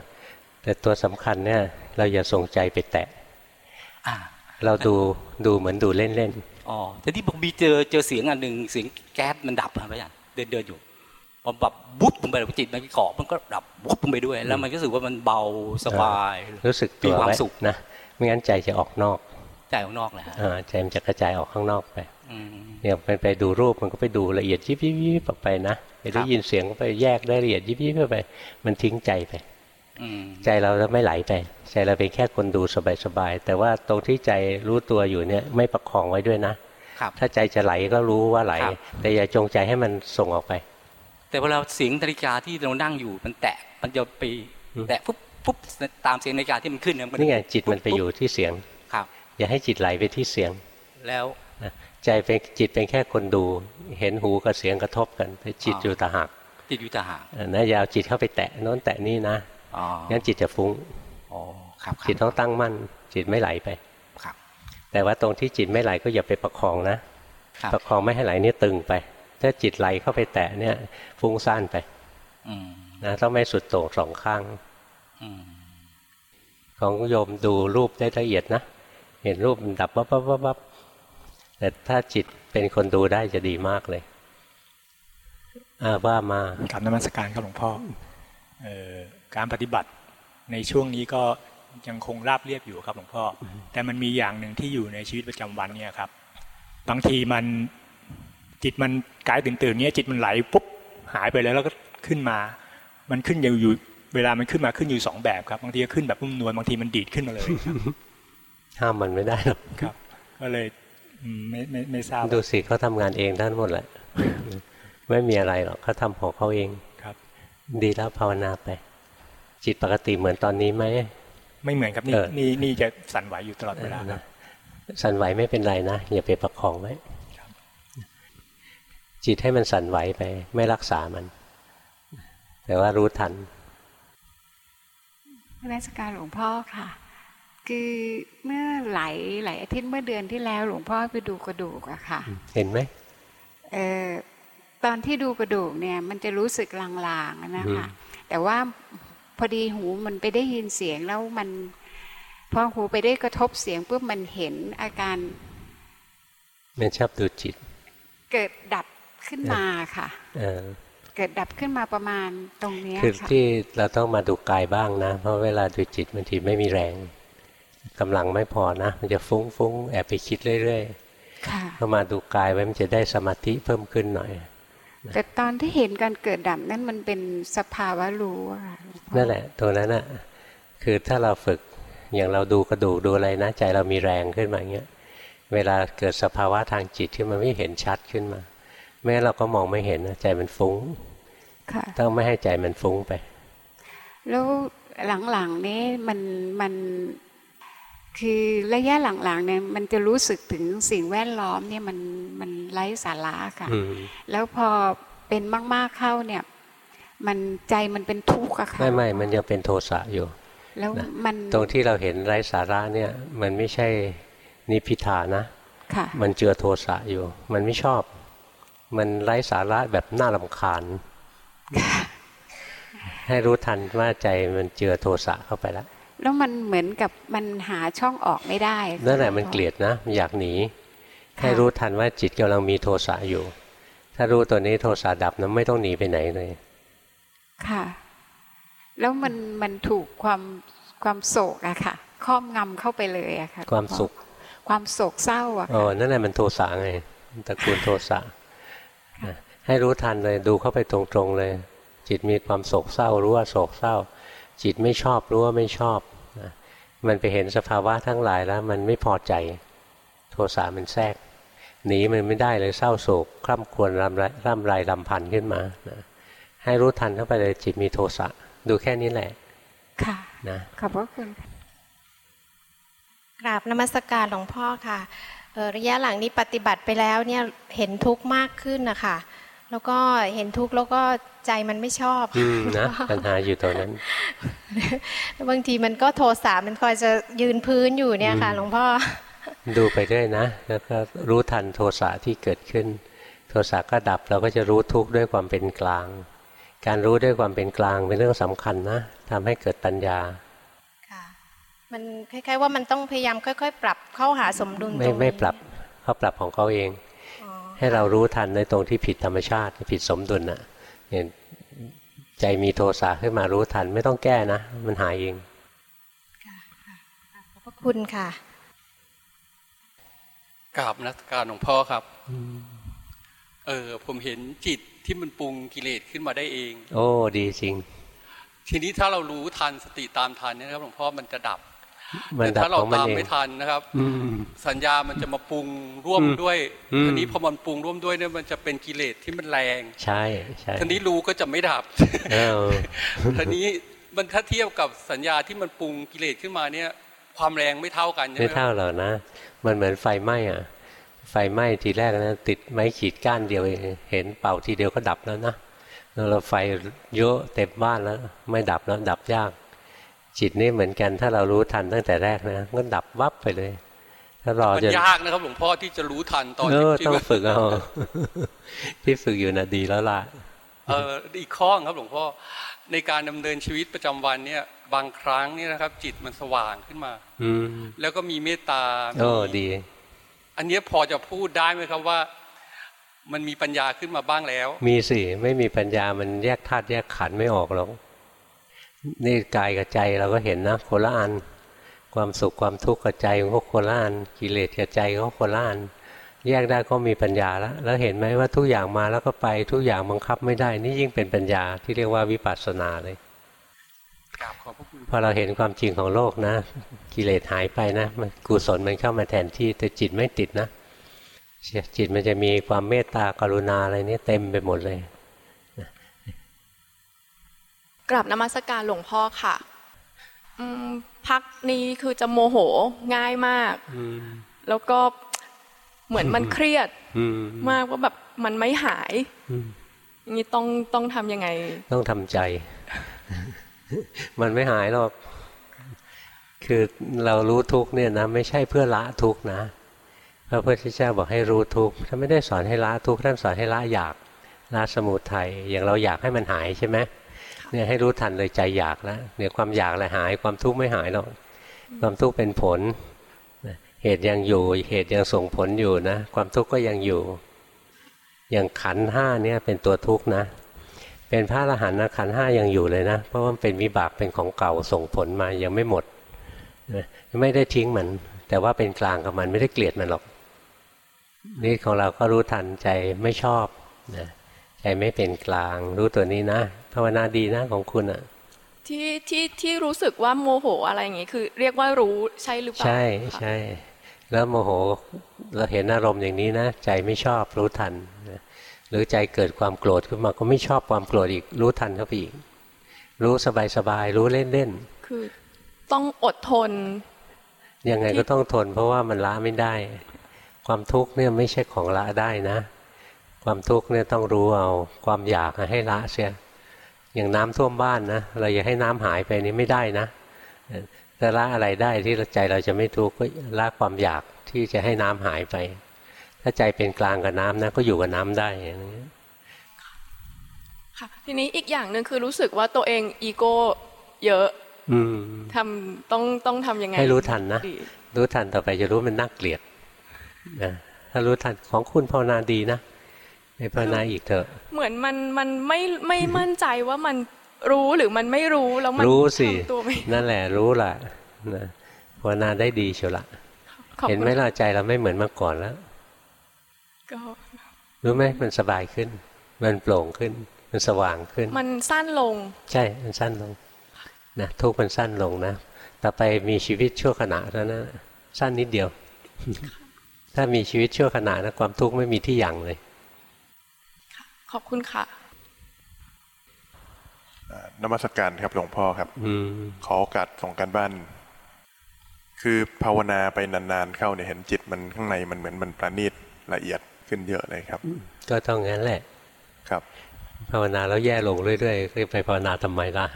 A: แต่ตัวสำคัญเนี่ยเราอย่าส่งใจไปแตะ
J: อ่า
A: เราดูดูเหมือนดูเล่น
J: อ๋อแต่ที่ผมมีเจอเจอเสียงอันหนึ่งเสียงแก๊สมันดับครับอาจารย์เดินเดินอยู่พอแบบบุ๊บลงไปแล้วจิตมันเกาะมันก็ดับบุ๊บลงไปด้วย แล้วมันก็รู้สึกว่ามันเบาสบาย
A: ๆรู้สึกตั
J: มี
A: ว
J: ความ
A: ไว้
J: สุข
A: นะไม่งั้นใจจะออกนอก
J: ใจข้างนอกเลยฮะ
A: อ่าใจมันจะกระจายออกข้างนอกไป
J: อืม
A: เนี่ยมันไปดูรูปมันก็ไปดูละเอียดยิบยิบยิบออกไปนะไปได้ยินเสียงก็ไปแยกได้ละเอียดยิบยิบไป มันทิ้งใจไป
J: อืม
A: ใจเราจะไม่ไหลไปใจเราเป็นแค่คนดูสบายๆแต่ว่าตรงที่ใจรู้ตัวอยู่เนี่ยไม่ประคองไว้ด้วยนะ
J: ครับ
A: ถ้าใจจะไหลก็รู้ว่าไหล
J: ครับ
A: แต่อย่าจงใจให้มันส่งออกไป
J: แต่เวลาเสียงนาฬิกาที่เรานั่งอยู่มันแตะมันจะไป
A: อืม
J: แตะปุ๊บปุ๊บตามเสียงนาฬิกาที่มันขึ้นเยมั
A: นี่ไงจิตมันไปอยู่ที่เสียง
J: ครับ
A: อย่าให้จิตไหลไปที่เสียง
J: แล้ว
A: นะใจเป็นจิตเป็นแค่คนดู เห็นหูกับเสียงกระทบกันแต่จิตอยู่ต่างหาก
J: จิตอยู่ต่างหาก
A: อะนะอย่าเอาจิตเข้าไปแตะโน้นแตะนี่นะ
J: อ๋อ
A: งั้นจิตจะฟุ้ง
J: อ๋อครับครับ
A: จิตต้องตั้งมั่น จิตไม่ไหลไป
J: ครับ
A: แต่ว่าตรงที่จิตไม่ไหลก็อย่าไปประคองนะ
J: ครับ
A: ประคองไม่ให้ไหลนี่ตึงไป ถ้าจิตไหลเข้าไปแตะเนี่ยฟุ้งซ่านไป
J: อืม
A: นะต้องไม่สุดโต่งสองข้าง
J: อืม
A: ของโยมดูรูปได้ละเอียดนะ เห็นรูปมันดับวับวับวับวับ แต่ถ้าจิตเป็นคนดูได้จะดีมากเลยอ่าว่ามา
I: กราบนมัสการครับหลวงพ่อเอ่อการปฏิบัติในช่วงนี้ก็ยังคงราบเรียบอยู่ครับหลวงพ่อ แต่มันมีอย่างหนึ่งที่อยู่ในชีวิตประจำวันเนี่ยครับ บางทีมันจิตมันกายตื่นตื่นๆเนี่ยจิตมันไหลปุ๊บหายไปแล้วแล้วก็ขึ้นมา มันขึ้นอยู่อยู่เวลามันขึ้นมาขึ้นอยู่สองแบบครับบางทีก็ขึ้นแบบนุ่มนวลบางทีมันดีดขึ้นมาเลยครับ
A: ห้ามมันไม่ได้หรอก
I: ครับ ก็เลยอืม ไม่ไม่ไม่ทราบ
A: ดูสิเขาทำงานเองท่านหมดแหละไม่มีอะไรหรอกเขาทำของเขาเอง
I: ครับ
A: ดีแล้วภาวนาไป จิตปกติเหมือนตอนนี้ไหม
I: ไม่เหมือนครับนี่
A: เออ
I: นี่นี่จะสั่นไหวอยู่ตลอดเวลาครับ
A: สั่นไหวไม่เป็นไรนะอย่าไปประคองไว้
I: ครับ
A: จิตให้มันสั่นไหวไป ไม่รักษามัน แต่ว่ารู้ทัน
D: นมัสการหลวงพ่อค่ะ คือเมื่อหลายหลายอาทิตย์เมื่อเดือนที่แล้ว หลวงพ่อไปดูกระดูกอะค่ะ
A: เห็นไหม
D: เออตอนที่ดูกระดูกเนี่ย มันจะรู้สึกลางๆนะคะแต่ว่าพอดีหูมันไปได้ยินเสียงแล้วมัน พอหูไปได้กระทบเสียงปุ๊บมันเห็นอาการ
A: มันชอบดูจิต
D: เกิดดับขึ้นมาค่ะ
A: เออ
D: เกิดดับขึ้นมาประมาณตรงเนี้ย
A: คือ
D: ค่ะ
A: ที่เราต้องมาดูกายบ้างนะ เพราะเวลาดูจิตบางทีไม่มีแรง กำลังไม่พอนะ มันจะฟุ้งฟุ้งแอบไปคิดเรื่อย
D: ค่ะ
A: ๆเข้ามาดูกายไว้มันจะได้สมาธิเพิ่มขึ้นหน่อย
D: แต่ตอนที่เห็นการเกิดดับนั่นมันเป็นสภาวะรู้อะค่ะ
A: นั่นแหละตัวนั้นน่ะคือถ้าเราฝึกอย่างเราดูกระดูกดูอะไรนะ ใจเรามีแรงขึ้นมาอย่างเงี้ยเวลาเกิดสภาวะทางจิตที่มันไม่เห็นชัดขึ้นมาแม้เราก็มองไม่เห็นนะใจมันฟุ้ง
D: ค่ะ
A: ต้องไม่ให้ใจมันฟุ้งไป
D: แล้วหลังๆนี้มันมัน คือระยะหลังๆเนี่ยมันจะรู้สึกถึงสิ่งแวดล้อมเนี่ยมันมันไร้สาระค่ะ
A: อืม
D: แล้วพอเป็นมากๆเข้าเนี่ย มันใจมันเป็นทุกข์อะค่ะ
A: ไม่ไม่มันยังเป็นโทสะอยู่
D: แล้วมัน
A: ตรงที่เราเห็นไร้สาระเนี่ย มันไม่ใช่นิพพิทานะ
D: ค่ะ
A: มันเจือโทสะอยู่ มันไม่ชอบ มันไร้สาระแบบน่ารำคาญให้รู้ทันว่าใจมันเจือโทสะเข้าไปแล้ว
D: แล้วมันเหมือนกับมันหาช่องออกไม่ได้ค่
A: นั่นแหละมันเกลียดนะมันอยากหนี
D: ค่ะ
A: ให้รู้ทันว่าจิตกำลังมีโทสะอยู่ ถ้ารู้ตัวนี้โทสะดับนะไม่ต้องหนีไปไหนเลย
D: ค่ะ แล้วมันมันถูกความความโศกอะค่ะครอบงำเข้าไปเลยอะค่ะ
A: ความสุข
D: ความโศกเศร้าอะ
A: อ๋อ
D: ค่ะ
A: นั่นแหละมันโทสะไงตระกูลโทสะนะให้รู้ทันเลยดูเข้าไปตรงๆเลย จิตมีความโศกเศร้ารู้ว่าโศกเศร้า จิตไม่ชอบรู้ว่าไม่ชอบนะ มันไปเห็นสภาวะทั้งหลายแล้ว มันไม่พอใจ โทสะมันแทรกหนีมันไม่ได้เลยเศร้าโศกคร่ำครวญรำไรร่ำไรลำพันธ์ขึ้นมานะให้รู้ทันเข้าไปเลยจิตมีโทสะดูแค่นี้แหละ
D: ค่ะ
A: นะ
D: ขอบพระคุณค่ะ
K: กราบนมัสการหลวงพ่อค่ะเอ่อระยะหลังนี้ปฏิบัติไปแล้วเนี่ยเห็นทุกข์มากขึ้นนะคะ แล้วก็เห็นทุกข์แล้วก็ใจมันไม่ชอบ
A: อืมนะปัญหาอยู่ตรงนั้น
K: บางทีมันก็โทสะมันคอยจะยืนพื้นอยู่เนี่ยค่ะ
A: อืม
K: หลวงพ่อ
A: ดูไปด้วยนะ แล้วก็รู้ทันโทสะที่เกิดขึ้น โทสะก็ดับเราก็จะรู้ทุกข์ด้วยความเป็นกลาง การรู้ด้วยความเป็นกลางเป็นเรื่องสำคัญนะทำให้เกิดปัญญา
K: ค่ะมันคล้ายๆว่ามันต้องพยายามค่อย ๆ ปรับเข้าหาสมดุลตรง
A: ไม่
K: นี้
A: ไม่ปรับเขาปรับของเขาเอง
K: อ๋อ
A: ให้เรารู้ทันในตรงที่ผิดธรรมชาติ ผิดสมดุลน่ะเห็นใจมีโทสะขึ้นมารู้ทันไม่ต้องแก้นะ มันหายเอง
K: ขอบพระคุณค่ะ
L: กราบนมัสการหลวงพ่อครับเออผมเห็นจิตที่มันปรุงกิเลสขึ้นมาได้เอง
A: โอ้ ดีจริง
L: ทีนี้ถ้าเรารู้ทันสติตามทันเนี่ยนะครับหลวงพ่อมันจะดับ
A: มัน
L: แต่
A: ดับ
L: ถ้าเรา
A: ของมัน
L: ตาม
A: เอง
L: ไม่ทันนะครับ
A: อืม
L: สัญญามันจะมาปรุงร่วม
A: อืม
L: ด้วย
A: อืม
L: ทีนี้พอมันปรุงร่วมด้วยเนี่ยมันจะเป็นกิเลสที่มันแรง
A: ใช่ใช่
L: ทีนี้รู้ก็จะไม่ดับ
A: เออ
L: ทีนี้มันถ้าเทียบกับสัญญาที่มันปรุงกิเลสขึ้นมาเนี่ย ความแรงไม่เท่ากันใช่ไห
A: ไม่
L: มค
A: เท่า
L: รับ
A: หรอกนะ มันเหมือนไฟไหม้อะ ไฟไหม้ทีแรกนะติดไม้ขีดก้านเดียวเองเห็นเป่าทีเดียวก็ดับแล้วนะแล้วเราไฟเยอะเต็มบ้านแล้ว ไม่ดับแล้วดับยาก จิตนี่เหมือนกันถ้าเรารู้ทันตั้งแต่แรกนะก็ดับวับไปเลยถ้ารอ
L: มัน
A: จะ
L: ยากนะครับหลวงพ่อที่จะรู้ทันตอน
A: เอ
L: ที่
A: อ
L: ที่
A: ต้อง
L: ว่า
A: ฝึกเอาที่ฝึกอยู่นะดีแล้วล่ะ
L: เอออีกข้อครับหลวงพ่อในการดำเนินชีวิตประจำวันเนี่ย บางครั้งเนี่ยนะครับ จิตมันสว่างขึ้นมา
A: อืม
L: แล้วก็มีเมตตา
A: โอ้
L: มี
A: ดี
L: อันเนี้ยพอจะพูดได้ไหมครับว่า มันมีปัญญาขึ้นมาบ้างแล้ว
A: มีสิไม่มีปัญญามันแยกธาตุแยกขันธ์ไม่ออกหรอก นี่กายกับใจเราก็เห็นนะคนละอัน ความสุขความทุกข์กับใจก็คนละอันกิเลสกับใจก็คนละอันแยกได้ก็มีปัญญาแล้วแล้วเห็นไหมว่าทุกอย่างมาแล้วก็ไปทุกอย่างบังคับไม่ได้ นี่ยิ่งเป็นปัญญาที่เรียกว่าวิปัสสนาเลย
L: กราบขอบพระคุณ
A: พอเราเห็นความจริงของโลกนะ กิเลสหายไปนะมันกุศลมันเข้ามาแทนที่แต่จิตไม่ติดนะจิตมันจะมีความเมตตากรุณาอะไรนี่เต็มไปหมดเลย
M: กราบนมัสการหลวงพ่อค่ะอืมพักนี้คือจะโมโหง่ายมาก
A: อืม
M: แล้วก็เหมือนมันเครียด
A: อืม
M: มากว่าแบบมันไม่หาย
A: อืม
M: อย่างนี้ต้องต้องทำยังไง
A: ต้องทำใจ มันไม่หายหรอกคือเรารู้ทุกข์เนี่ยนะไม่ใช่เพื่อละทุกข์นะพระพุทธเจ้าบอกให้รู้ทุกข์ท่านไม่ได้สอนให้ละทุกข์ท่านสอนให้ละอยากละสมุทัยอย่างเราอยากให้มันหายใช่ไหม เนี่ยให้รู้ทันเลยใจอยากแล้วเนี่ยความอยากแหละหายความทุกข์ไม่หายหรอกความทุกข์เป็นผลเหตุยังอยู่ เหตุยังส่งผลอยู่นะ ความทุกข์ก็ยังอยู่ อย่างขันห้าเนี่ยเป็นตัวทุกข์นะ เป็นพระอรหันต์นะขันห้ายังอยู่เลยนะ เพราะว่ามันเป็นวิบากเป็นของเก่าส่งผลมายังไม่หมดไม่ได้ทิ้งมัน แต่ว่าเป็นกลางกับมันไม่ได้เกลียดมันหรอกนี่ของเราก็รู้ทันใจไม่ชอบนะใจไม่เป็นกลางรู้ตัวนี้นะ ภาวนาดีนะของคุณอะ่ะ
M: ที่ที่ที่รู้สึกว่าโมโหอะไรอย่างงี้คือ เรียกว่ารู้ใช่หรือเปล่า
A: ใช่
M: คะ
A: ใช่แล้วโมโหเราเห็นอารมณ์อย่างนี้นะ ใจไม่ชอบรู้ทันนะหรือใจเกิดความโกรธขึ้นมาก็ไม่ชอบความโกรธอีกรู้ทันเข้าไปอีก รู้สบายๆรู้เล่น
M: คือต้องอดทน
A: ๆยังไงก็ต้องทน เพราะว่ามันละไม่ได้ ความทุกข์เนี่ยไม่ใช่ของละได้นะ ความทุกข์เนี่ยต้องรู้เอาความอยากอะให้ละเสีย อย่างน้ำท่วมบ้านนะเราอย่าให้น้ำหายไปนี่ไม่ได้นะแต่ละอะไรได้ที่ใจเราจะไม่ทุกข์ก็ละความอยากที่จะให้น้ำหายไป ถ้าใจเป็นกลางกับน้ำนะก็อยู่กับน้ำได้อย่างนี้
M: ค่ะทีนี้อีกอย่างหนึ่งคือรู้สึกว่าตัวเองอีโก้เยอะ
A: อืม
M: ทำต้องต้องทำยังไง
A: ให้รู้ทันนะ
M: ดี
A: รู้ทันต่อไปจะรู้มันน่าเกลียดนะถ้ารู้ทันของคุณภาวนาดีนะ ไปภาวนาอีกเถอะ
M: เหมือนมันมันไม่ไม่มั่นใจว่ามันรู้หรือมันไม่รู้แล้วมัน
A: รู้สิ
M: ทำตัวไม่
A: นั่นแหละรู้ล่ะนะภาวนาได้ดีเชียวละ
M: ขอบคุณ
A: เห็นไหมล่ะใจเราไม่เหมือนเมื่อก่อนแล้ว
M: ก็
A: รู้ไหมมันสบายขึ้น มันโปร่งขึ้น มันสว่างขึ้น
M: มันสั้นลง
A: ใช่ มันสั้นลงนะทุกข์มันสั้นลงนะต่อไปมีชีวิตชั่วขณะเท่านั้นนะสั้นนิดเดียว ถ้ามีชีวิตชั่วขณะนะความทุกข์ไม่มีที่ยั่งเลย
M: ขอบคุณค่ะ
N: อ่านมัสการครับหลวงพ่อครับ
A: อืม
N: ขอโอกาสส่งกันบ้าน คือภาวนาไปนานๆเข้าเนี่ยเห็นจิตมันข้างในมันเหมือนมันประณีตละเอียดขึ้นเยอะเลยครับ
A: ก็ต้องงั้นแหละ
N: ครับ
A: ภาวนาแล้วแย่ลงเรื่อยๆก็ไปภาวนาทำไมล่ะ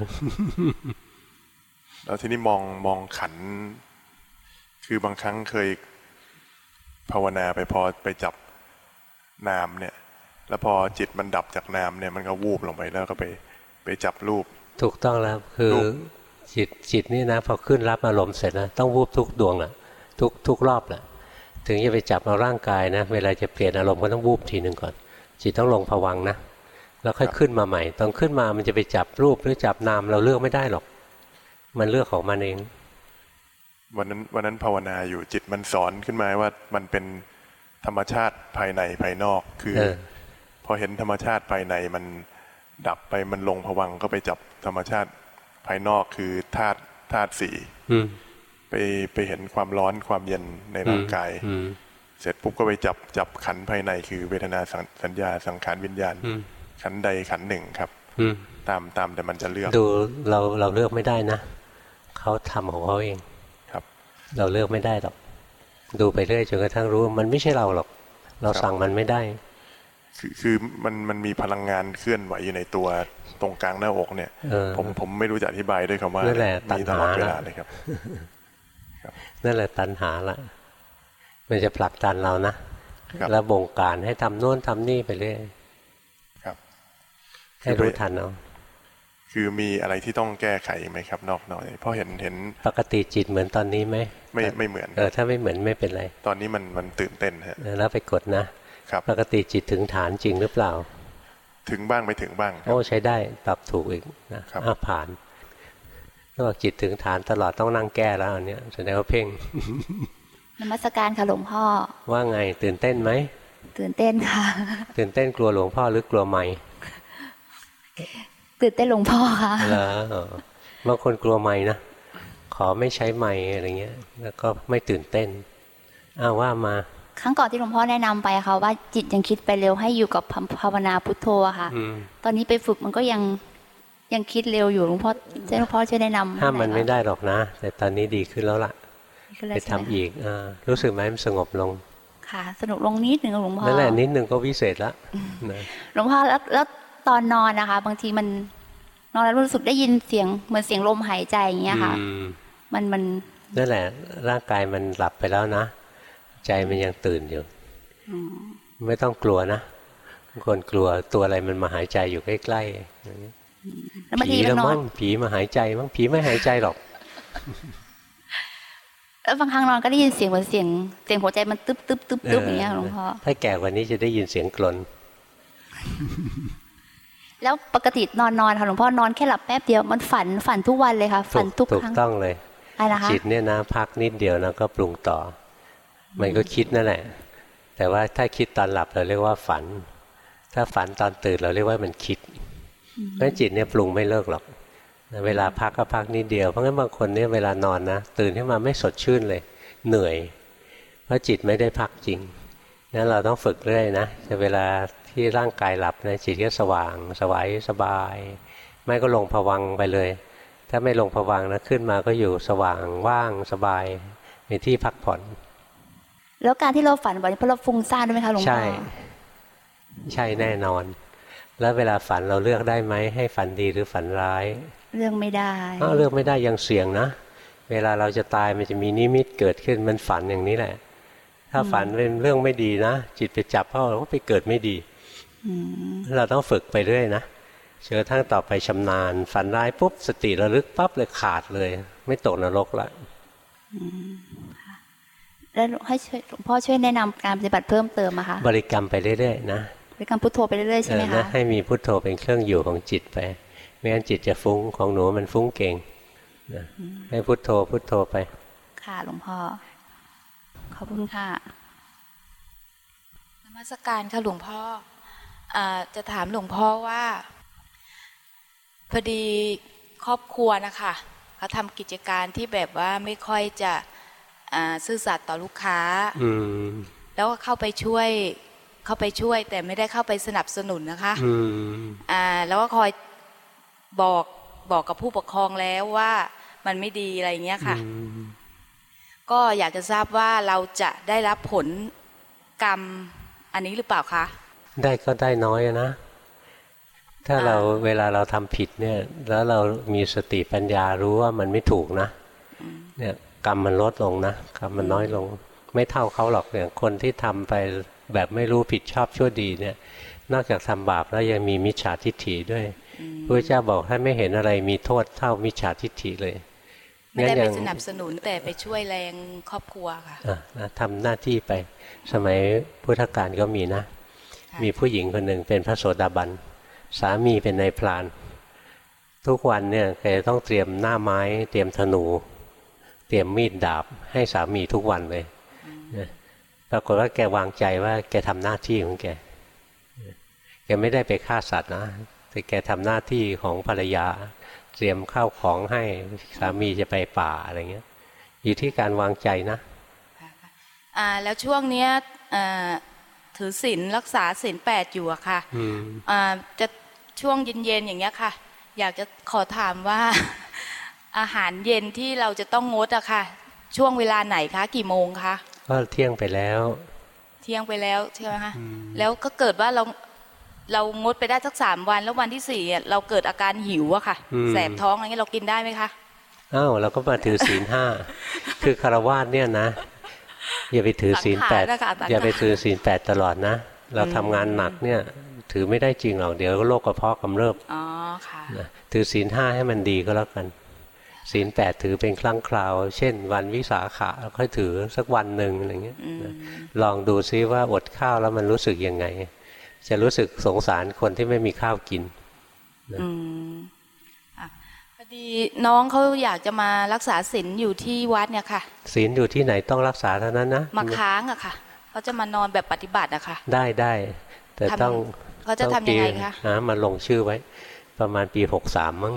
N: แล้วทีนี้มองมองขัน คือบางครั้งเคยภาวนาไปพอไปจับนามเนี่ย แล้วพอจิตมันดับจากนามเนี่ยมันก็วูบลงไปแล้วก็ไปไปจับรูป
A: ถูกต้องแล้วคือ
N: รูป
A: จิตจิตนี่นะพอขึ้นรับอารมณ์เสร็จนะต้องวูบทุกดวงน่ะทุกทุกรอบแหละถึงจะไปจับเอาร่างกายนะ เวลาจะเปลี่ยนอารมณ์ก็ต้องวูบทีหนึ่งก่อน จิตต้องลงผวังค์นะแล้วค่อยขึ้นมาใหม่ตอนขึ้นมามันจะไปจับรูปหรือจับนามเราเลือกไม่ได้หรอก มันเลือกของมันเอง
N: วันนั้นวันนั้นภาวนาอยู่จิตมันสอนขึ้นมาว่ามันเป็นธรรมชาติภายในภายนอกคือ
A: เออ
N: พอเห็นธรรมชาติภายในมันดับไปมันลงผวังค์ก็ไปจับธรรมชาติภายนอกคือธาตุธาตุสี่
A: อืม
N: ไปไปเห็นความร้อนความเย็นในร่างกาย
A: อืม
N: เสร็จปุ๊บก็ไปจับจับขันธ์ภายในคือเวทนาสัญสัญญาสังขารวิญญาณ
A: อืม
N: ขันธ์ใดขันธ์หนึ่งครับ
A: อืม
N: ตามตามแต่มันจะเลือก
A: ดูเราเราเลือกไม่ได้นะเขาทำของเขาเอง
N: ครับ
A: เราเลือกไม่ได้หรอกดูไปเรื่อยจนกระทั่งรู้ว่ามันไม่ใช่เราหรอก เราสั่งมันไม่ได้
N: คือคือมันมันมีพลังงานเคลื่อนไหวอยู่ในตัวตรงกลางหน้าอกเนี่ย
A: เออ
N: ผมผมไม่รู้จะอธิบายด้วยคำว่า
A: นั่นแหละตัณ
N: มีตลอด
A: หา
N: เวลา
A: ละ
N: เลยครับ
A: นั่นแหละตัณหาละมันจะผลักดันเรานะ
N: ครับ
A: แล้วบงการให้ทำโน่นทำนี่ไปเรื่อย
N: ครับ
A: ให้รู้ทันเอา
N: คือมีอะไรที่ต้องแก้ไขไหมครับ นอกหน่อยเพราะเห็นเห็น
A: ปกติจิตเหมือนตอนนี้ไหม
N: ไม่ไม่เหมือน
A: เออถ้าไม่เหมือนไม่เป็นไร
N: ตอนนี้มันมันตื่นเต้นฮะ
A: เออแล้วไปกดนะครับ ปกติจิตถึงฐานจริงหรือเปล่า
N: ถึงบ้างไม่ถึงบ้างครับ
A: โอ้ใช้ได้ตอบถูกอีกนะครับอะผ่านถ้าบอกจิตถึงฐานตลอดต้องนั่งแก้แล้วอันเนี้ยแสดงว่าเพ่ง
O: นมัสการค่ะหลวงพ่อ
A: ว่าไงตื่นเต้นไหม
O: ตื่นเต้นค่ะ
A: ตื่นเต้นกลัวหลวงพ่อหรือกลัวไม่
O: ตื่นเต้นหลวงพ่อค่ะ
A: เหรออ๋อบางคนกลัวไม่นะขอไม่ใช้ไม่อะไรเงี้ย แล้วก็ไม่ตื่นเต้นอ้าวว่ามา
O: ครั้งก่อนที่หลวงพ่อแนะนำไปค่ะว่าจิตยังคิดไปเร็วให้อยู่กับภาวนาพุทโธอะค่ะ
A: อืม
O: ตอนนี้ไปฝึกมันก็ยังยังคิดเร็วอยู่หลวงพ่อเจ้าหลวงพ่อช่วยแนะนำ
A: ห้ามมัน
O: ห
A: ไม่
O: อย
A: ได้หรอกนะ แต่ตอนนี้ดีขึ้นแล้วล่ะ
O: ค่ะ
A: ไปทำอีกอ่ารู้สึกไหมมันสงบลง
O: ค่ะ สนุกลงนิดหนึ่งค่ะหลวงพ่อ
A: นั่นแหละนิดนึงก็วิเศษละนะ
O: หลวงพ่อแล้วแล้วตอนนอนนะคะ บางทีมันนอนแล้วรู้สึกได้ยินเสียงเหมือนเสียงลมหายใจอย่างเงี้ยค่ะ
A: อืม
O: มันมัน
A: นั่นแหละ ร่างกายมันหลับไปแล้วนะ ใจมันยังตื่นอยู่
O: อืม
A: ไม่ต้องกลัวนะบางคนกลัวตัวอะไรมันมาหายใจอยู่ใกล้ๆอย่างนี้
O: แล้วบาง
A: ผี
O: ทีเรา
A: แล้ว
O: นอ
A: มั้
O: น
A: งผีมาหายใจมั้งผีไม่หายใจหรอก
O: แล้วบางครั้งนอนก็ได้ยินเสียงเหมือนเสียงเสียงหัวใจมันตึ๊บตึ๊บตึ๊บตึ๊บอย่างเงี้ยหลวงพ่อ
A: ถ้าแก่กว่านี้จะได้ยินเสียงกลน
O: แล้วปกตินอนนอนค่ะหลวงพ่อนอนแค่หลับแป๊บเดียวมันฝันฝันทุกวันเลยค่ะ ฝันทุก
A: ถู
O: ค
A: ก
O: รั้ง
A: ต้องเลย
O: อะไรนะคะ
A: จิตเนี่ยนะพักนิดเดียวนะก็ปรุงต่อ มันก็คิดนั่นแหละ แต่ว่าถ้าคิดตอนหลับเราเรียกว่าฝัน ถ้าฝันตอนตื่นเราเรียกว่ามันคิดเพราะฉะนั้นจิตเนี่ยปรุงไม่เลิกหรอก เวลาพักก็พักนิดเดียว เพราะงั้นบางคนเนี่ยเวลานอนนะตื่นขึ้นมาไม่สดชื่นเลย เหนื่อย เพราะจิตไม่ได้พักจริงงั้นเราต้องฝึกเรื่อยนะแต่เวลาที่ร่างกายหลับนะจิตก็สว่าง สวายสบาย ไม่ก็ลงผวังค์ไปเลย ถ้าไม่ลงผวังค์นะขึ้นมาก็อยู่สว่างว่างสบายมีที่พักผ่อน
O: แล้วการที่เราฝันบ่อยเพราะเราฟุ้งซ่านด้วยไหมคะหลวงพ่อ
A: ใช่ใช่แน่นอน แล้วเวลาฝันเราเลือกได้ไหมให้ฝันดีหรือฝันร้าย
O: เรื่องไม่ได้
A: อ้าวเลือกไม่ได้ยังเสี่ยงนะเวลาเราจะตายมันจะมีนิมิตเกิดขึ้นมันฝันอย่างนี้แหละ ถ้าฝันเป็นเรื่องไม่ดีนะจิตไปจับเข้าเราก็ไปเกิดไม่ดี
O: อืม
A: เราต้องฝึกไปเรื่อยนะเจอทั้งต่อไปชำนาญ ฝันร้ายปุ๊บสติระลึกปั๊บเลยขาดเลย ไม่ตกนรกละ
O: อืมค่ะ แล้วให้ช่วยหลวงพ่อช่วยแนะนำการปฏิบัติเพิ่มเติมอะค่ะ
A: บริกรรมไปเรื่อยๆนะ
O: บริกรรมพุทโธไปเรื่อยๆใช่ไหม
A: เออ
O: คะ
A: นะให้มีพุทโธเป็นเครื่องอยู่ของจิตไปไม่งั้นจิตจะฟุ้งของหนูมันฟุ้งเก่งนะให้พุทโธพุทโธไป
O: ค่ะหลวงพ่อขอบคุณค่ะ
F: นมัสการค่ะหลวงพ่ออาจะถามหลวงพ่อว่า พอดีครอบครัวนะคะเขาทำกิจการที่แบบว่าไม่ค่อยจะอ่า ซื่อสัตย์ต่อลูกค้า
A: อืม
F: แล้วก็เข้าไปช่วยเข้าไปช่วย แต่ไม่ได้เข้าไปสนับสนุนนะคะ
A: อืม
F: อ่า แล้วก็คอยบอกบอกกับผู้ปกครองแล้วว่ามันไม่ดีอะไรอย่างเงี้ยค่ะ ก็อยากจะทราบว่าเราจะได้รับผลกรรมอันนี้หรือเปล่าคะ
A: ได้ก็ได้น้อยนะ ถ้าเราเวลาเราทำผิดเนี่ย แล้วเรามีสติปัญญารู้ว่ามันไม่ถูกนะเนี่ย กรรมมันลดลงนะกรรมมันน้อยลง ไม่เท่าเขาหรอกเนี่ยคนที่ทำไปแบบไม่รู้ผิดชอบชั่วดีเนี่ย นอกจากทำบาปแล้วยังมีมิจฉาทิฏฐิด้วยพระเจ้าบอกให้ไม่เห็นอะไรมีโทษเท่ามิจฉาทิฏฐิเลย
F: ไม่ได้
A: งั้น
F: ไป
A: ยัง
F: สนับสนุนแต่ไปช่วยแรงครอบครัวค่ะ
A: อะนะทำหน้าที่ไป สมัยพุทธกาลก็มีนะ มีผู้หญิงคนหนึ่งเป็นพระโสดาบัน สามีเป็นนายพราน ทุกวันเนี่ยแกจะต้องเตรียมหน้าไม้ เตรียมธนู เตรียมมีดดาบให้สามีทุกวันเลยนะปรากฏว่าแกวางใจว่าแกทำหน้าที่ของแก แกไม่ได้ไปฆ่าสัตว์นะ แต่แกทำหน้าที่ของภรรยา เตรียมข้าวของให้สามีจะไปป่าอะไรเงี้ย อยู่ที่การวางใจนะ
F: อ่าแล้วช่วงเนี้ยอ่าถือศีลรักษาศีลแปดอยู่อะค่ะ
A: อืม
F: อ่าจะช่วงเย็นๆอย่างเงี้ยค่ะ อยากจะขอถามว่า อาหารเย็นที่เราจะต้องงดอะค่ะ ช่วงเวลาไหนคะ กี่โมงคะ
A: ก็เที่ยงไปแล้ว
F: เที่ยงไปแล้วใช่ไหมคะแล้วก็เกิดว่าเราเรางดไปได้สักสามวันแล้ววันที่สี่อะเราเกิดอาการหิวอะค่ะ
A: อืม
F: แสบท้องอะไรเงี้ยเรากินได้ไหมคะ
A: อ้าวเราก็มาถือศีลห้าคือคารวาสเนี่ยนะ อย่าไปถือศีลแปด
F: สังขารนะคะสังขาร
A: อย่าไปถือศีลแปดตลอดนะ เราทำงานหนักเนี่ย ถือไม่ได้จริงหรอกเดี๋ยวโรคกระเพาะกำเริบ
F: อ๋อค่ะ
A: นะถือศีลห้าให้มันดีก็แล้วกัน ศีลแปดถือเป็นครั้งคราว เช่น วันวิสาขะค่อยถือสักวันหนึ่งอะไรเงี้ยนะลองดูซิว่าอดข้าวแล้วมันรู้สึกยังไง จะรู้สึกสงสารคนที่ไม่มีข้าวกิน
F: อืมอะพอดีน้องเขาอยากจะมารักษาศีลอยู่ที่วัดเนี่ยค่ะ
A: ศีลอยู่ที่ไหนต้องรักษาเท่านั้นนะ
F: มาค้างอะค่ะเขาจะมานอนแบบปฏิบัติอะค่ะ
A: ได้ได้แต่
F: ทำ
A: ต้อง
F: เขาจะ
A: ต้อง
F: ทำยังไงคะ
A: ปีนะมาลงชื่อไว้ ประมาณปีหกสามมั้ง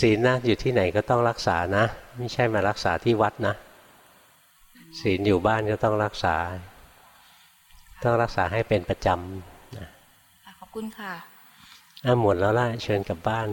A: ศีลนะอยู่ที่ไหนก็ต้องรักษานะ ไม่ใช่มารักษาที่วัดนะ ศีลอยู่บ้านก็ต้องรักษา ต้องรักษาให้เป็นประจำนะ
F: ขอบคุณค่ะ
A: อะหมดแล้วล่ะเชิญกลับบ้าน